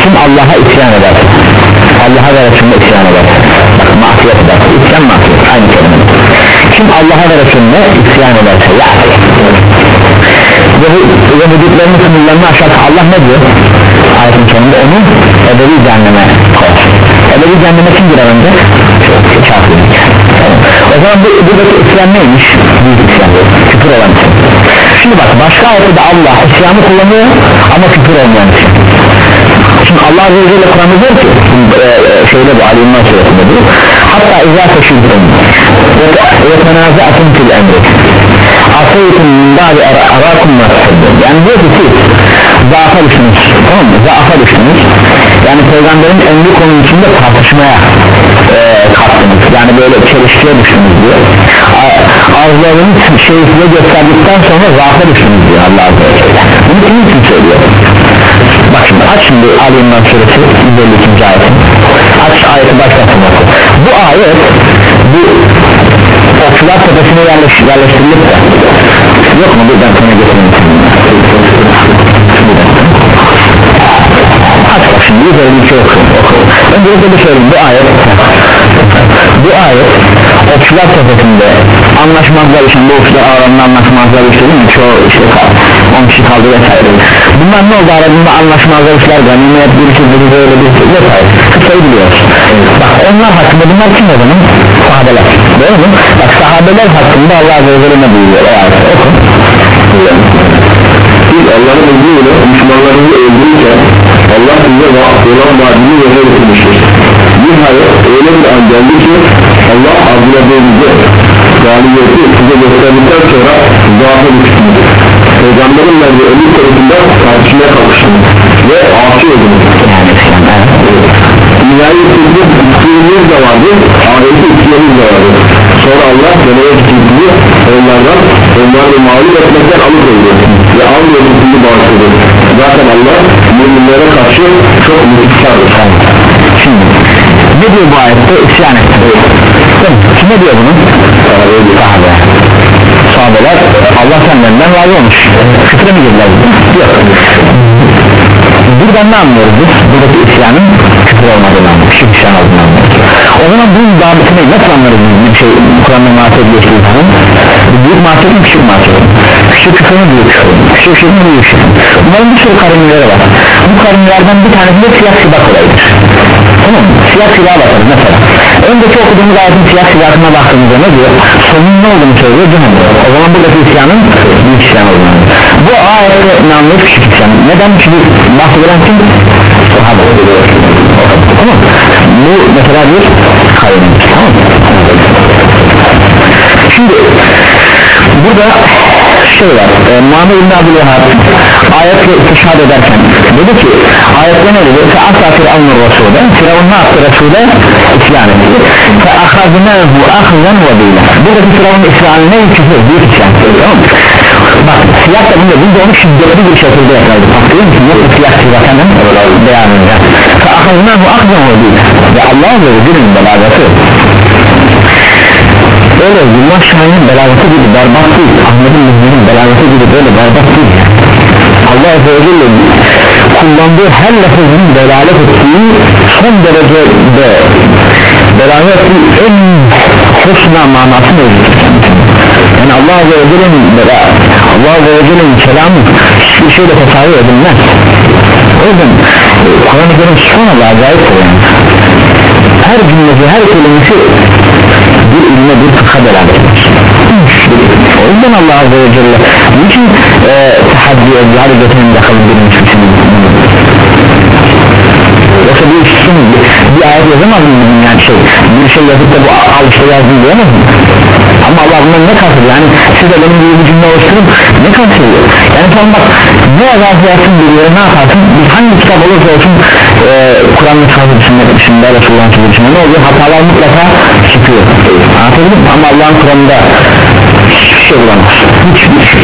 [SPEAKER 1] kim Allah'a isyan eder? Allah'a ve Resulüne isyan eder. Masiyet eder isyan masiyet aynı kelime. Kim Allah'a ve Resulüne isyan ederse ya ve, hudutlarını sınırlarını aşarsa Allah ne diyor? Ayetin sonunda onu ebedi cehenneme koyar ebedi cehenneme kim girer önce. Kafirlik o zaman bu, buradaki isyan neymiş? Büyük isyan. Küfür olan isyan şimdi bak başka ayette Allah isyanı kullanıyor ama küfür olmayan isyan şimdi Allah Azze ve Celle Kur'an'da diyor ki e, e, bu Ali İmran suresinde diyor hatta izâ teşiddin ve tenâzâtın fil emri. Asaytum min ba'di arakum nasibun yani diyor ki zaafa düştünüz tamam mı? Zaafa düştünüz yani peygamberin emri konu içinde tartışmaya e, kalktınız. Yani böyle çelişkiye düştünüz diyor. Ağızlarını şey size gösterdikten sonra zaafa düştünüz diyor Allah Azze ve Celle bunu kim için söylüyor? Bak şimdi aç şimdi Ali İmran suresi 152. ayetin. Aç ayeti başlasın bu ayet bu okçular tepesine yerleş, yerleştirilip de yok mu? Buradan sana getireyim öncelikle bir söyleyeyim bu ayet bu ayet okçular tepesinde anlaşmazlar için bu okçular aralarında anlaşmazlar işte değil mi çoğu işte 10 kişi kaldı vesaire bunlar ne oldu? Aralarında anlaşmazlar işler ganimet bir şey bir böyle bir vesaire kısayı biliyoruz bak onlar hakkında bunlar kim o zaman sahabeler değil mi bak sahabeler hakkında Allah Azze ve Celle ne buyuruyor o ayet oku
[SPEAKER 2] Allah'ın izniyle Müslümanları öldürürken Allah size olan vaadini yerine getirmiştir. Nihayet öyle bir an geldi ki Allah arzuladığınızı galibiyeti size gösterdikten sonra zaafı düştünüz. Peygamberin verdiği ölüm konusunda tartışmaya kalkıştınız ve asi oldunuz.
[SPEAKER 1] yani evet.
[SPEAKER 2] Dünyayı sizde ikileriniz de vardı, ahireti ikileriniz de vardı. Sonra Allah deneye tutucuyu onlardan, onları mağlup etmekten alıkoydu. Ve al yolculuğunu bağışladı. Zaten Allah müminlere karşı çok müthikardır.
[SPEAKER 1] şimdi ne diyor bu ayette isyan etti. Mi? kime diyor bunu? Sahabe sahabeler Allah senden razı olmuş. Küfre mi girdiler? Yok. Buradan ne anlıyoruz biz? Buradaki isyanın küfür olmadığını anlıyoruz şirk isyan olduğunu anlıyoruz o zaman bunun dabıtı ne nasıl anlarız bir şey Kur'an'da marifet geçtiği zaman? Büyük marifet mi küçük mi? Küçük küfür mü büyük küfür mü? Küçük mi büyük mi bunların bir sürü karınları var. Bu karınlardan bir tanesi de siyah sibak olayıdır. Tamam mı? Siyah silah bakarız mesela. Önceki okuduğumuz ayetin siyah silahına baktığımızda ne diyor? Sonun ne olduğunu söylüyor cehennem o zaman buradaki isyanın büyük isyan olduğunu bu ayette anlıyoruz küçük isyan neden? Çünkü bahsedilen kim sahabe tamam mı? bu mesela bir kayın tamam şimdi burada şey var e, Muhammed İbn Abdülvehhab ayetle istişhad ederken dedi ki ayette ne dedi fe asla firavunur Resul'e firavun ne yaptı Resul'e isyan etti fe ahaznahu ahzen ve bile buradaki firavun isyanı ne küfür büyük isyan tamam? Bak siyah da bunda bunda onu şiddetli bir şekilde yakaladı bakıyor musun? Yoksa siyah hemen beyanında fe ahaznahu ahzen ve bile ve Allah ve Resul'ün belagası. Öyle Yılmaz Şahin'in belagatı gibi berbat değil. Ahmet'in Mühür'ün belagatı gibi böyle berbat değil. Allah Azze ve Celle kullandığı her lafızın delalet ettiği son derecede delalet ettiği en husna manası mevcut yani Allah Azze ve Celle'nin Allah Azze ve Celle'nin kelamı hiçbir şeyle tasavvur edilmez. O yüzden e, Kur'an-ı Kerim subhanallah acayiptir yani her cümlesi her kelimesi bir ilme bir fıkha eder o yüzden Allah Azze ve Celle niçin e, tahaddiye cihad getirin bakalım bir müşrikini yoksa bir müşrikin bir, bir ayet yazamaz mı yani şey? Bir şey yazıp da bu al işte yazdım diyemez mi? Ama Allah bundan ne kastediyor? Yani siz de benim gibi bir cümle oluşturun ne kastediyor? Yani sen bak ne yazarsa yazsın bir yere ne yaparsın? Biz hangi kitap olursa olsun e, Kur'an'ın sahip dışında dışında Resulullah'ın sahip dışında ne oluyor? Hatalar mutlaka çıkıyor. Anlatabildim mi? ama Allah'ın Kur'an'da hiçbir şey bulamaz. Hiçbir şey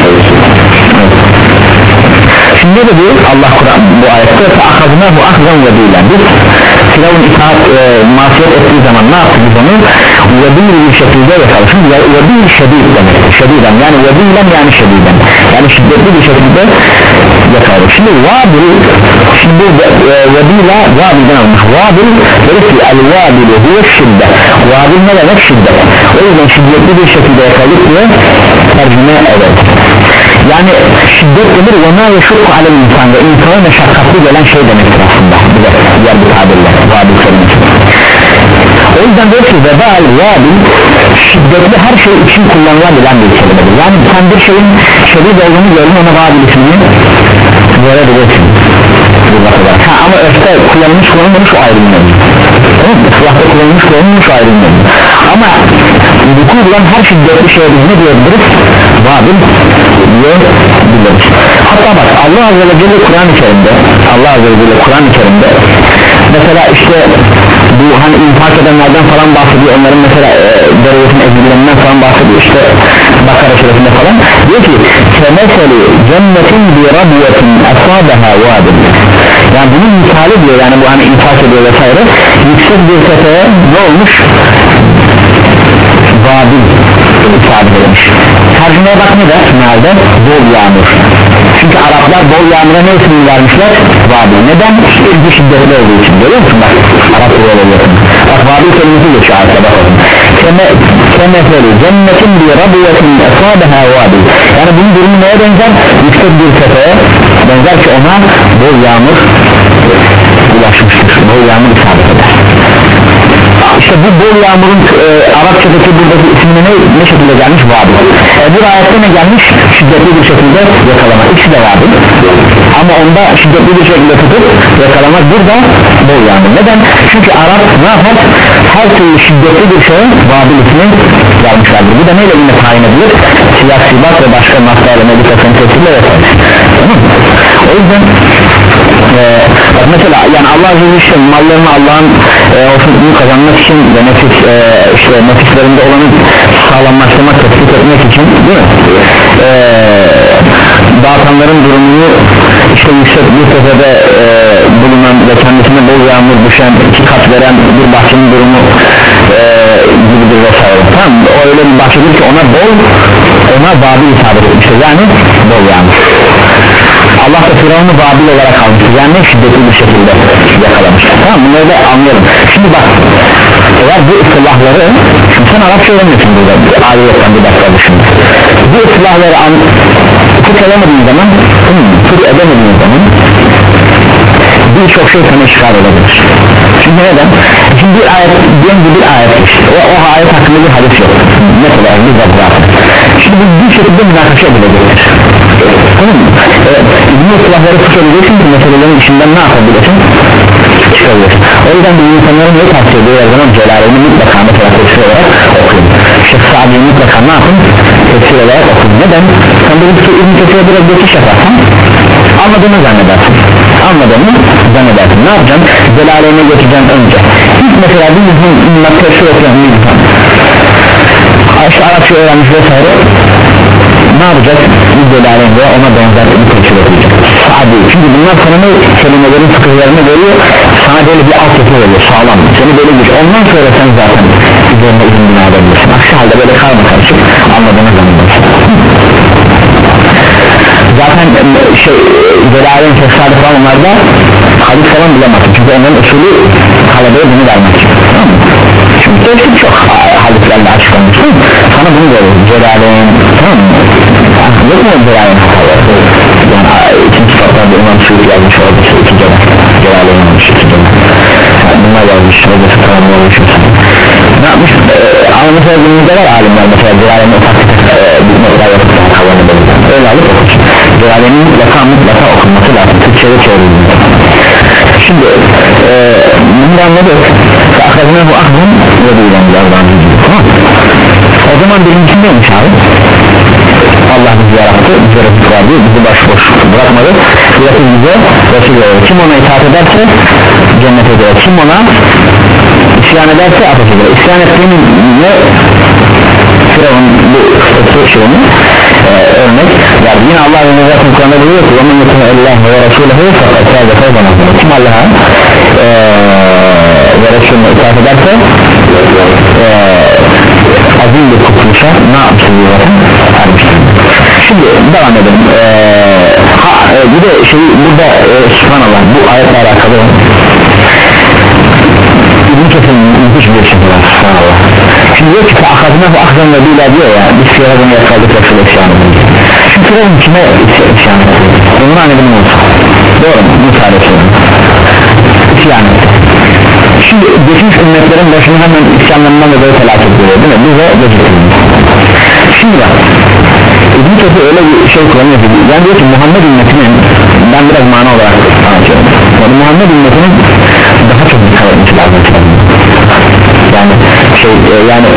[SPEAKER 1] Şimdi de diyor Allah Kur'an bu ayette Akadına bu akran ve değiller Biz Firavun itaat e, masiyet ettiği zaman ne yaptık biz onu? Vebil bir şekilde yakalım Şimdi vebil şedid demektir Şediden yani vebilen yani şediden. Yani şiddetli bir şekilde yakalım Şimdi vabil Şimdi e, vebila vabilden almış Vabil dedik ki el vabil huve şiddet Vabil ne demek? Şiddet. O yüzden şiddetli bir şekilde yakalık diye tercüme evet yani şiddet denir ve ma yeşukku alel insan ve insana meşakkatli gelen şey demektir aslında. Bize diğer bir tabirle vabil kelimesi o yüzden diyor ki vebal vabil şiddetli her şey için kullanılabilen bir kelimedir. Yani sen bir şeyin şiddet olduğunu gördün ona vabil ismini verebilirsin. Ha, ama öfte kullanılmış kullanılmamış o ayrı bir tamam mı? Kullanılmış kullanılmış o ayrı ama vuku bulan her şiddetli şeye biz ne diyebiliriz? vabil diyebiliriz hatta bak Allah Azze ve Celle Kur'an-ı Kerim'de Allah Azze ve Celle Kur'an-ı Kerim'de mesela işte bu hani infak edenlerden falan bahsediyor onların mesela e, derecesinin ezilerinden falan bahsediyor işte Bakara suresinde falan. Diyor ki temeseli cennetin bir rabiyetin esabeha vadin yani bunun misali diyor yani bu hani infak ediyor vesaire yüksek bir tepeye ne olmuş vadin isabet edilmiş tercümeye bak ne der? Bol yağmur. Çünkü Araplar bol yağmura ne ismini vermişler? Vabil neden? Çünkü şiddetli olduğu için. Görüyor musun? Bak Arap böyle yapın bak vabil kelimesi geçiyor ayette bakalım keme kemeferi cennetin bir rabiyetin esabeha vabil yani bunun durumu neye benzer? Yüksek bir tepeye benzer ki ona bol yağmur ulaşmıştır. Bol yağmur isabet eder işte bu bol yağmurun e, Arapçadaki buradaki ismine ne, ne şekilde gelmiş? Vabil e, bir ayette ne gelmiş? Şiddetli bir şekilde yakalama. İkisi de vabil ama onda şiddetli bir şekilde tutup yakalamak burada bol yağmur. Neden? Çünkü Arap ne yapar? Her türlü şiddetli bir şeye vabil ismi vermişlerdir. Bu da neyle yine tayin edilir? Siyah sibat ve başka masayla meditasyon tesirle vesaire o yüzden e, mesela yani Allah Azze ve Celle mallarını Allah'ın e, hoşnutluğunu kazanmak için ve nefis e, işte nefislerinde olanı sağlamlaştırmak tespit etmek için değil mi? E, dağıtanların durumunu işte yüksek bir tepede e, bulunan ve kendisine bol yağmur düşen iki kat veren bir bahçenin durumu e, gibidir vesaire. Tamam o öyle bir bahçedir ki ona bol ona babil isabet etmiştir. Yani bol yağmur Allah da Firavun'u Babil olarak almıştır yani şiddetli bir şekilde yakalamıştır tamam bunları da anlayalım şimdi bak eğer bu ıslahları şimdi sen Arapça öğrenmiyorsun burada ayetten bir dakika dışında bu ıslahları an, tut edemediğin zaman hmm, tut edemediğin zaman birçok şey sana işgal olabilir. Çünkü neden? şimdi bir ayet diyelim bir ayet işte o, o ayet hakkında bir hadis yok. Mesela bir zaten şimdi bu bir şekilde münakaşa edilecektir tamam mı? Ee, İbn-i Islahları tutabileceksin ki meselelerin içinden ne yapabilirsin? çıkabilirsin. O yüzden bir insanların neyi tavsiye ediyor her zaman celalini mutlaka mesela tefsir olarak okuyun. Şeyh Sa'di'yi mutlaka ne yapın? tefsir olarak okuyun. Neden? sen bir İbn-i Kesir'e biraz geçiş yaparsan anladığını zannedersin. Anladığını zannedersin. Ne yapacaksın? celalini geçeceksin önce? İlk mesela bir insan tefsir okuyan bir insan. Arapça öğrenmiş vesaire. ne yapacak? Delalen veya ona benzer bir tefsir okuyacak Sadi çünkü bunlar sana ne kelimelerin fıkıhlarını veriyor böyle bir altyapı veriyor sağlam. Seni böyle bir ondan sonra sen zaten üzerine izin bina edebilirsin aksi halde böyle karma karışık anladığını zannedersin zaten şey delalen fesadi falan onlarda hadis falan bulamazsın çünkü onların usulü talebeye bunu vermek tamam mı? Çünkü tefsir çok değil mi? sana bunu veriyor celaleyn tamam mı? yok mu celaleyn hataları? yani ikinci kitaplarda İmam Suudi yazmış işte iki kere celaleyn olmuş iki yani bunlar yazmış orada tamamlamış ne yapmış? Ama mesela günümüzde var alimler mesela celaleyn ufak bir nokta yapıp havalı öyle alıp okursun celaleyn mutlaka mutlaka okunması lazım Türkçe'de çevrildi şimdi e, bunu anladık akadına bu ahdın ve duyulan Allah'ın o zaman birincisi neymiş abi? Allah bizi yarattı bize rızık verdi bizi başboş bırakmadı. Bırakır bize Resul verir kim ona itaat ederse cennete girer. Kim ona isyan ederse ateşe girer. İsyan ettiğinin ne? Firavun bu kısa şeyini e, örnek verdi yine Allah ve Nezat'ın Kur'an'da diyor ki وَمَنْ يُتُمَ اللّٰهِ وَرَسُولَهُ فَقَدْ سَادَ فَوْزًا kim Allah'a e, ve Resulüne itaat ederse e, azim bir kurtuluşa ne yapmıştır diyor zaten ermiştir şimdi devam edelim e, ha, e, bir de şey burada e, subhanallah bu ayetle alakalı İbn-i Kesin müthiş bir şey var subhanallah şimdi diyor ki akadına bu akdan ve bila diyor ya biz Firavun'u yakaladık Resul isyanı şu Firavun kime etti onun annedim olsa doğru mu Musa Aleyhisselam şimdi geçmiş ümmetlerin başına hemen isyanlarından dolayı felaket geliyor değil mi? Bu da geciktirilmiş şimdi bak İbn Kesin öyle bir şey kullanıyor ki yani diyor ki Muhammed ümmetinin ben biraz mana olarak anlatıyorum. Yani Muhammed ümmetinin şey e, yani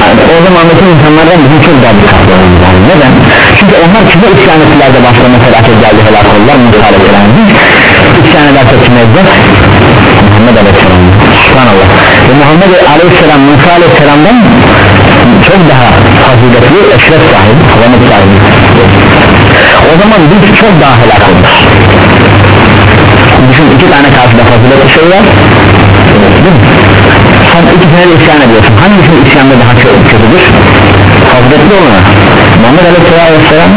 [SPEAKER 1] yani o zamandaki insanlardan bizim çok daha dikkatli olmamız lazım neden? çünkü onlar kime isyan ettiler de başlarına felaket geldi helak oldular Musa Aleyhisselam biz isyan edersek kime edeceğiz? Muhammed Aleyhisselam Subhanallah ve Muhammed Aleyhisselam Musa Aleyhisselam'dan çok daha faziletli eşref sahibi havamet sahibi o zaman biz çok daha helak oluruz düşün iki tane karşıda faziletli şey var? Sen iki sene isyan ediyorsun. Hangisinin isyanda daha çok kötüdür? Faziletli olana Muhammed Aleyhisselam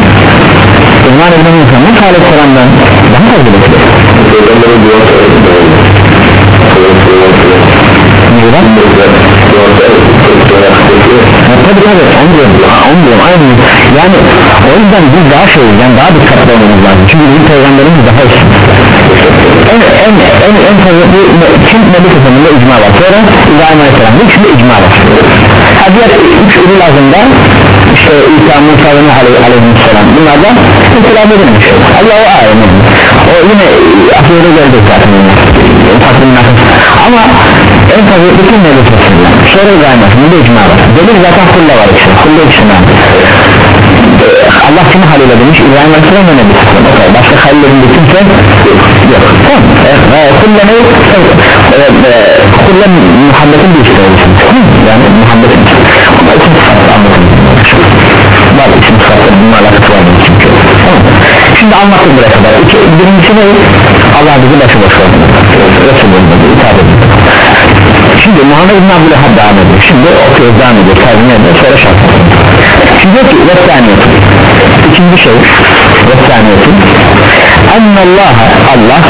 [SPEAKER 1] İman İbn Musa Musa Aleyhisselam'dan daha faziletli
[SPEAKER 2] Peygamberin dua de?
[SPEAKER 1] Ya tabii tabii. Onu diyorum. Onu diyorum. Aynı yani o yüzden biz daha şey yani daha dikkatli olmamız lazım. Çünkü bizim peygamberimiz daha üstün en en en en fazla kim Nebi Kısımında icma var? Sonra İbrahim Aleyhisselam. Üçünde icma var. Ha diğer üç ürün lazımda. İşte İsa Musa ve Nuh Aleyh- Aleyhisselam. Bunlardan itiraf edilmiş. Allah-u Alem o yine akılda geldi zaten. Ama en fazla bütün Nebi Kısımında sonra İbrahim Aleyhisselam bu icma var. Delil zaten kulla var işte. Kulla içinden Allah kimi halil edilmiş İbrahim Aleyhisselam Kısım o kadar başka halil edilmiş kimse yok. Tamam. E, kulla ne? E, e, kulla muhabbetin bir işte yani muhabbetin ama isim sıfatı anlatılmış var isim sıfatları bununla alakası var çünkü tamam. Şimdi anlattık buraya kadar. İki, birincisi ne? Allah bizi başıboş oldu Resulü'nün itaat edildi Şimdi Muhammed bin Abdülhab devam ediyor. Şimdi okuyoruz devam ediyor. Tercüme ediyor sonra şart Şimdi diyor ki Vessaniyeti İkinci şey Vessaniyeti Ennallaha Allah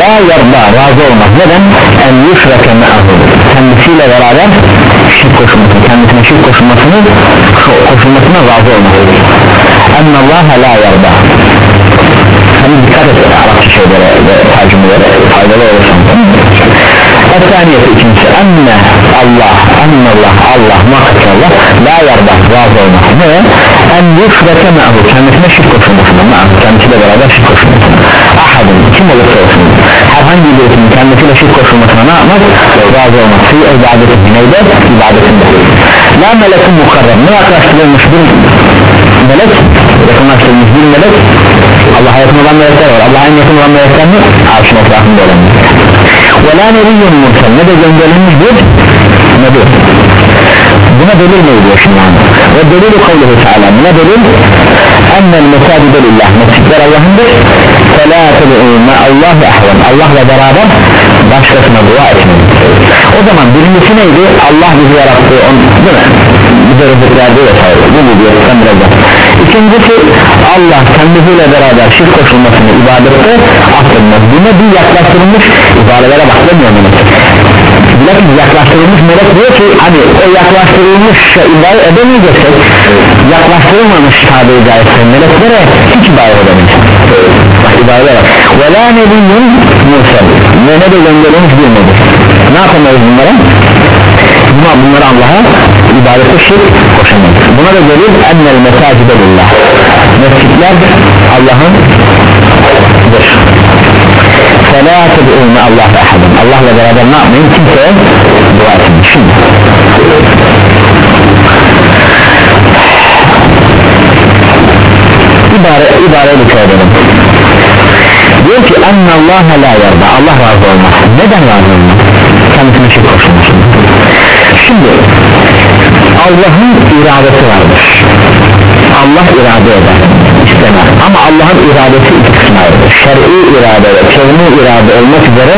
[SPEAKER 1] La yarda razı olmaz. Neden? En yusrake me'ahu. Kendisiyle beraber şirk koşulmasını Kendisine şirk koşulmasını Koşulmasına razı olmaz. Ennallaha la yarda. Hani dikkat et Arapça şeylere ve tercümelere faydalı olursan Esaniyeti ikincisi. Enne Allah Allah Allah muhakkak Allah la yarda razı olmaz ne? En yusrete me'hu kendisine şirk koşulmasına me'hu kendisiyle beraber şirk koşulmasına ahadın kim olursa olsun herhangi birisinin kendisiyle şirk koşulmasına ne yapmaz? Razı olmaz fi ibadeti neyde ibadetinde la melekun mukarrem. Ne yaklaştırılmış bir melek? Yakınlaştırılmış bir melek. Allah'a yakın olan melekler var. Allah'a en yakın olan melekler mi? arşın etrafında olan ve la nebiyyun mursel. Ne de gönderilmiş bir nebi buna delil ne diyor şimdi ve delil kavluhu teala ne delil? Ennel mesacide lillah mescidler Allah'ındır. Felâ ted'ûne Allahu ahvan Allah'la beraber başkasına dua etmeyin o zaman birincisi neydi? Allah bizi yarattı on, değil mi? Bize rızık verdi vesaire bu mu diyor? Sen biraz daha. ikincisi Allah kendisiyle beraber şirk koşulmasını ibadette affetmez. Buna bir yaklaştırılmış ibadelere bak demiyor mu Bilakis yaklaştırılmış melek diyor ki hani o yaklaştırılmış ibadet edemeyeceksek yaklaştırılmamış tabiri caizse meleklere hiç ibadet edemeyiz bak ibadet bak ve la nebiyyun mursel. Ve ne de gönderilmiş bir nebi. Ne yapamayız bunlara? Buna bunları Allah'a ibadete şirk koşamayız buna da delil ennel mesacide lillah mescitler Allah'ın Fela tebi'ûne Allah'a ahadın. Allah'la beraber ne yapmayın? Kimseye dua etmeyin. Şimdi. İbare, ibareyi bitirelim Diyor ki Ennallaha la yarda. Allah razı olmaz. Neden razı olmaz? Kendisine şey koşulmuş Şimdi Allah'ın iradesi vardır. Allah irade eder istemez ama Allah'ın iradesi iki kısma ayrılır şer'i irade ve kevni irade olmak üzere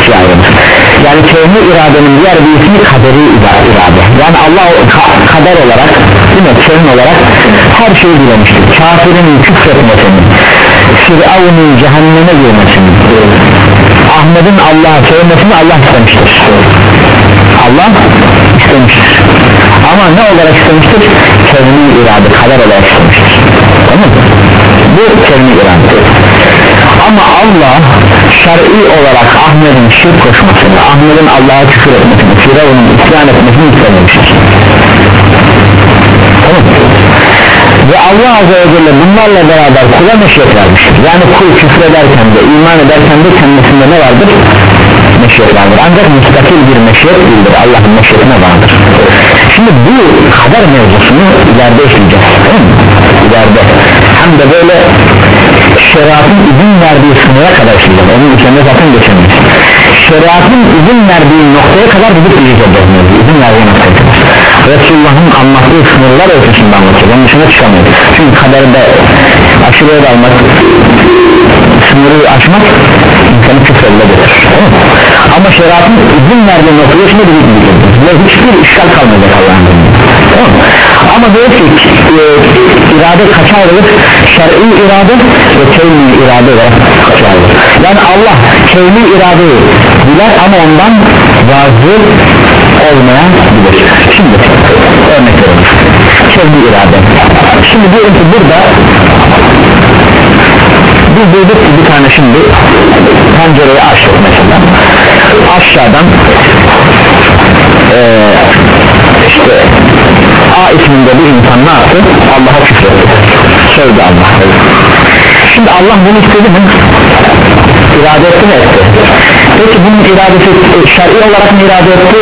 [SPEAKER 1] iki ayrılır yani kevni iradenin diğer bir ismi kaderi irade. Yani Allah ka- kader olarak değil mi? Kevni olarak her şeyi dilemiştir. Kafirin küfretmesini Firavun'un cehenneme girmesini Ahmet'in Allah'a sevmesini Allah istemiştir. Allah istemiştir. Ama ne olarak istemiştir? Kevni irade kader olarak istemiştir bu kevni irade ama Allah şer'i olarak Ahmet'in şirk koşmasını Ahmet'in Allah'a küfür etmesini Firavun'un isyan etmesini istememiştir. Tamam ve Allah Azze ve Celle bunlarla beraber kula meşiyet vermiştir yani kul küfür ederken de iman ederken de kendisinde ne vardır? Meşiyet vardır. Ancak müstakil bir meşiyet değildir. Allah'ın meşiyetine vardır şimdi bu kader mevzusunu ileride işleyeceğiz değil mi? ileride. Hem de böyle şeriatın izin verdiği sınıra kadar işleyeceğiz. Onun üzerine zaten geçemeyiz. Şeriatın izin verdiği noktaya kadar gidip işleyeceğiz izin verdiği noktaya kadar. Resulullah'ın anlattığı sınırlar ölçüsünde anlatıyor onun dışına çıkamıyor çünkü kaderde aşırıya dalmak sınırı aşmak insanı küfre bile götürür tamam mı? ama şeriatın izin verdiği noktaya şimdi bir gidecek ve hiçbir işgal kalmayacak Allah'ın ama diyor ki e, irade kaça ayrılır? Şer'i irade ve kevni irade olarak kaça ayrılır? Yani Allah kevni iradeyi biler ama ondan razı olmayabilir şimdi örnek verelim kevni irade. Şimdi diyelim ki burada biz duyduk ki bir tane şimdi pencereyi açtık mesela aşağıdan eee işte A isminde bir insan ne yaptı? Allah'a küfretti söyledi Allah şimdi Allah bunu istedi mi? irade etti mi etti peki bunun iradesi e, şer'i olarak mı irade etti?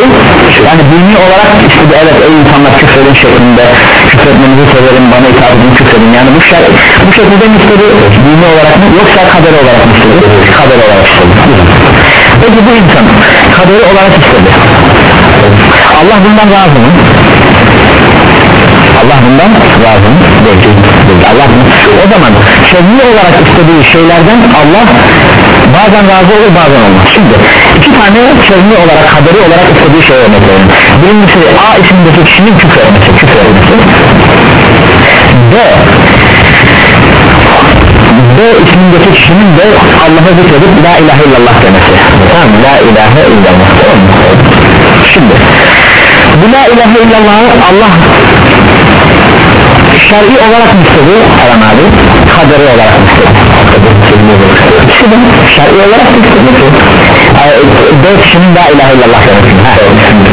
[SPEAKER 1] Yani dini olarak istedi? Evet ey insanlar küfredin şeklinde küfretmenizi severim bana itaat edin küfredin. Yani bu şer bu şekilde mi istedi? Dini olarak mı yoksa kaderi olarak mı istedi? Kaderi olarak istedi. Peki bu insan kaderi olarak istedi. Allah bundan razı mı? Allah bundan razı mı? Değil, değil. Allah bunu- o zaman sevgi olarak istediği şeylerden Allah bazen razı olur bazen olmaz. Şimdi iki tane sevgi olarak kaderi olarak istediği şey örnek verelim. Birincisi A isimdeki kişinin küfür etmesi küfür etmesi. B B ismindeki kişinin de Allah'a zikredip La ilahe illallah demesi. Tamam? La ilahe illallah. Tamam şimdi bu La ilahe illallah'ı Allah şer'i olarak mı istedi Aram abi kaderi olarak mı istedi İkisi de şer'i olarak mı istedi dört kişinin la ilahe illallah demesini ha.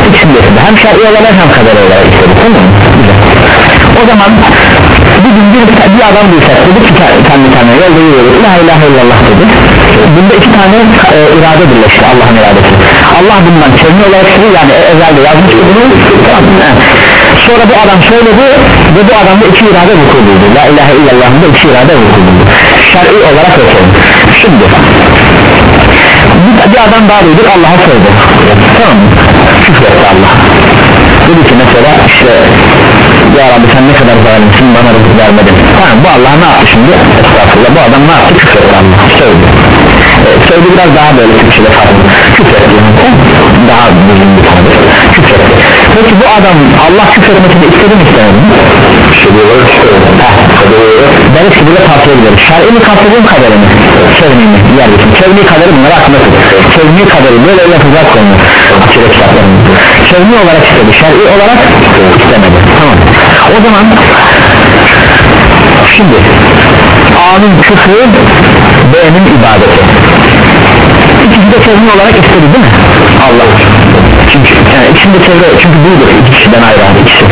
[SPEAKER 1] İkisini de istedi hem şer'i olarak hem kaderi olarak istedi tamam mı o zaman bir gün bir, bir adam duysak dedi ki kendi kendine yolda yürüyoruz la ilahe illallah dedi. Bunda iki tane e, irade birleşti Allah'ın iradesi. Allah bundan kelime olarak yani ezelde yazmış bunu. Sonra bu adam söyledi ve bu adamda iki irade vuku buldu. La ilahe illallah'ın da iki irade vuku buldu. Şer'i olarak ötelim şimdi bir, bir adam daha duydur Allah'a söyledi tamam küfretti Allah. Dedi ki mesela işte ya Rabbi sen ne kadar zalimsin bana rızık vermedin. Tamam bu Allah ne yaptı şimdi? Estağfurullah bu adam ne yaptı? Küfretti Allah söyledi söyledi biraz daha böyle Türkçe'de farklı yani. daha düzgün bir konu küfretti peki bu adam Allah küfretmesini istedi mi istemedi mi?
[SPEAKER 2] Şöyle olarak istiyorum.
[SPEAKER 1] deriz ki burada tavsiye ederiz şer'i mi kastediyorum kaderi mi? kevni mi? diğer bir kevni kaderi bunları aklına kevni kaderi böyle yapacak konu. Akide kitaplarında kevni olarak istedi. Şer'i olarak istemedi. Tamam. O zaman şimdi A'nın küfrü B'nin ibadeti İkisi de kevni olarak istedi değil mi? Allah çünkü yani ikisinde çevre çünkü büyüdür iki kişiden ayrı abi, ikisi.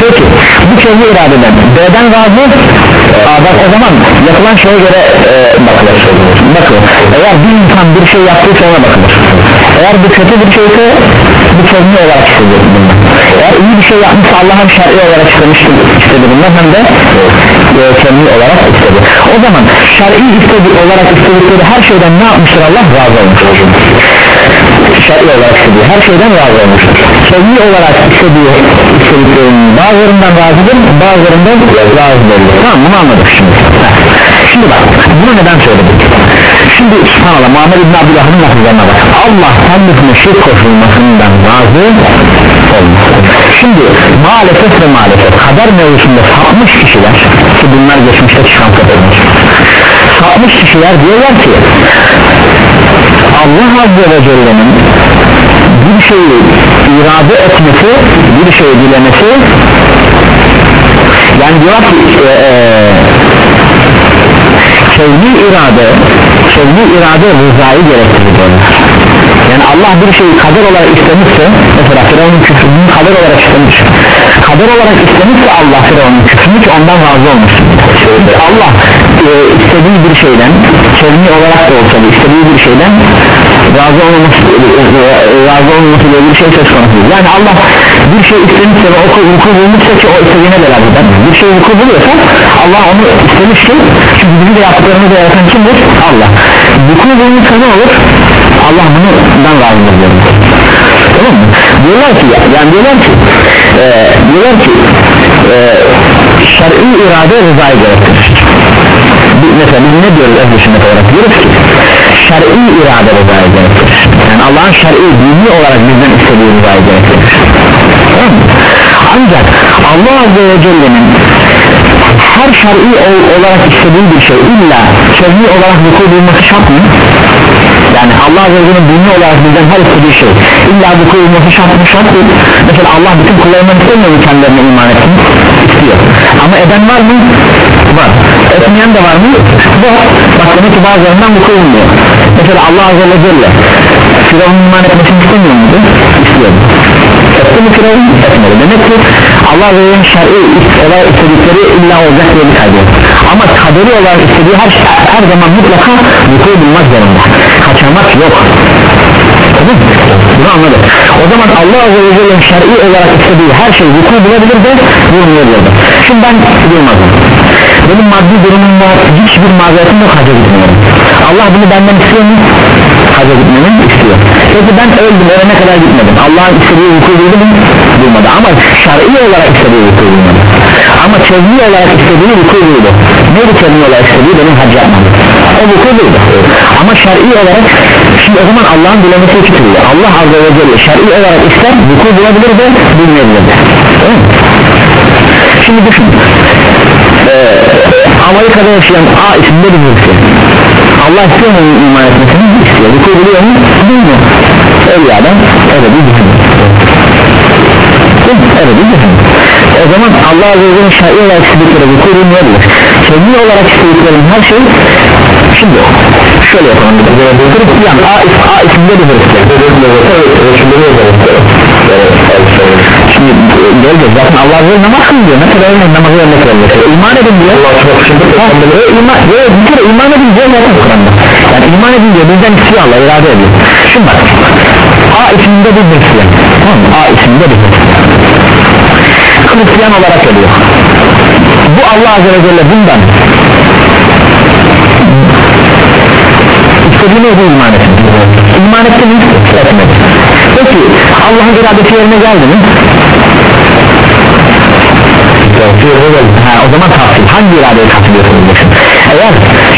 [SPEAKER 1] Peki bu kevni iradeden B'den razı A'dan o zaman yapılan şeye göre e, bakılır. Bakın eğer bir insan bir şey yaptıysa ona bakılır. Eğer bu kötü bir şeyse bu kevni olarak istedi bundan eğer iyi bir şey yapmışsa Allah'ın şer'i olarak istemiştir istedi bundan hem de e, kevni olarak istedi. O zaman şer'i istedi olarak istedikleri her şeyden ne yapmıştır Allah? Razı olmuştur. Şer'i olarak istediği her şeyden razı olmuştur. Kevni olarak istediği istediklerinin bazılarından razıdır bazılarından razı değil tamam bunu anladık şimdi. Şimdi bak bunu neden söyledik? Şimdi subhanallah Muhammed İbn Abdullah'ın lafızlarına bak. Allah kendisine şirk koşulmasından razı olmaz. Şimdi maalesef ve maalesef kader mevzusunda sapmış kişiler ki bunlar geçmişte çıkan kaderler sapmış kişiler diyorlar ki Allah Azze ve Celle'nin bir şeyi irade etmesi bir şeyi dilemesi yani diyor ki e, e, kevni irade kevni irade rızayı gerektirir yani Allah bir şeyi kader olarak istemişse mesela Firavun'un küfrünü kader olarak istemiş. Kader olarak istemişse Allah Firavun'un küfrünü ki ondan razı olmuş. Allah e, istediği bir şeyden kevni olarak da olsa da istediği bir şeyden razı olmaması e, razı olmaması diye bir şey söz konusu. Yani Allah bir şey istemişse ve oku, vuku bulmuşsa ki o istediğine beraber bir şey vuku buluyorsa Allah onu istemiştir. Çünkü bizim de yaptıklarımızı da yaratan kimdir? Allah. Vuku bulmuşsa ne olur? Allah bundan razıdır diyor tamam mı? diyorlar ki yani diyorlar ki e, diyorlar ki e, şer'i irade rızayı gerektirir. Mesela biz ne diyoruz ehl sünnet olarak? Diyoruz ki şer'i irade rızayı gerektirir. Yani Allah'ın şer'i dini olarak bizden istediği rızayı gerektirir. Tamam ancak Allah Azze ve Celle'nin her şer'i ol- olarak istediği bir şey illa sözlü olarak vuku bulması şart mı? Yani Allah Azze ve dini olarak bizden her istediği şey illa vuku bulması şart mı? şart mesela Allah bütün kullarından istemiyor kendilerine iman etsin? istiyor ama eden var mı? var etmeyen de var mı? var bak demek ki bazılarından vuku bulmuyor mesela Allah Azze ve iman etmesini istemiyor muydu? İstiyordu etti mi Firavun? etmedi demek ki Allah Azze ve Celle'nin şer'i olarak istedikleri illa olacak diye bir yok. ama kaderi olarak istediği her, şey- her zaman mutlaka vuku bulmak zorunda kaçamak yok? Bunu anladık. O zaman Allah Azze ve Celle'nin şer'i olarak istediği her şey vuku bulabilir de bulmayabilir. Şimdi ben durmadım. Benim maddi durumumda hiçbir mazeretim yok hacca gitmiyorum. Allah bunu benden istiyor mu? Hacca gitmemi istiyor. Peki ben öldüm ölene kadar gitmedim. Allah'ın istediği vuku buldu mu? Bulmadı. Ama şer'i olarak istediği vuku bulmadı. Ama çözgü olarak istediği vuku buldu. Neydi çözgü olarak istediği benim hacca yapmam. O vuku buldu. Ama şer'i olarak şimdi o zaman Allah'ın dilemesi iki türlü. Allah Azze ve Celle şer'i olarak ister vuku bulabilir de bulmayabilir de. Şimdi düşün ee, Amerika'da yaşayan A isimde bir birisi Allah istiyor. Mu iman etmesini? istiyor buluyor mu? bilmiyor öyle adam öyle bir düşün öyle bir düşün o zaman Allah Azze ve Celle'nin şer'i olarak istedikleri vuku bulmayabilir kendi olarak istediklerin her şey şimdi şöyle yapalım. Hristiyan A, A isimde bir Hristiyan Şimdi e, göreceğiz zaten Allah ve Celle namaz kılıyor. Ne kadar önemli namazı örnek veriyor İman edin diyor. Ha, e, iman, e, bir kere iman edin diyor zaten Kur'an'da? Yani iman edin diyor bizden istiyor Allah irade ediyor. Şimdi bak A isminde bir Hristiyan tamam mı? A isminde bir Hristiyan Hristiyan olarak ölüyor bu Allah Azze ve Celle bundan istediği neydi iman etsin? İman etti mi? etmedi. Peki Allah'ın iradesi yerine geldi mi? Ha, o zaman tahsil hangi iradeyi kastediyorsun diyeceksin eğer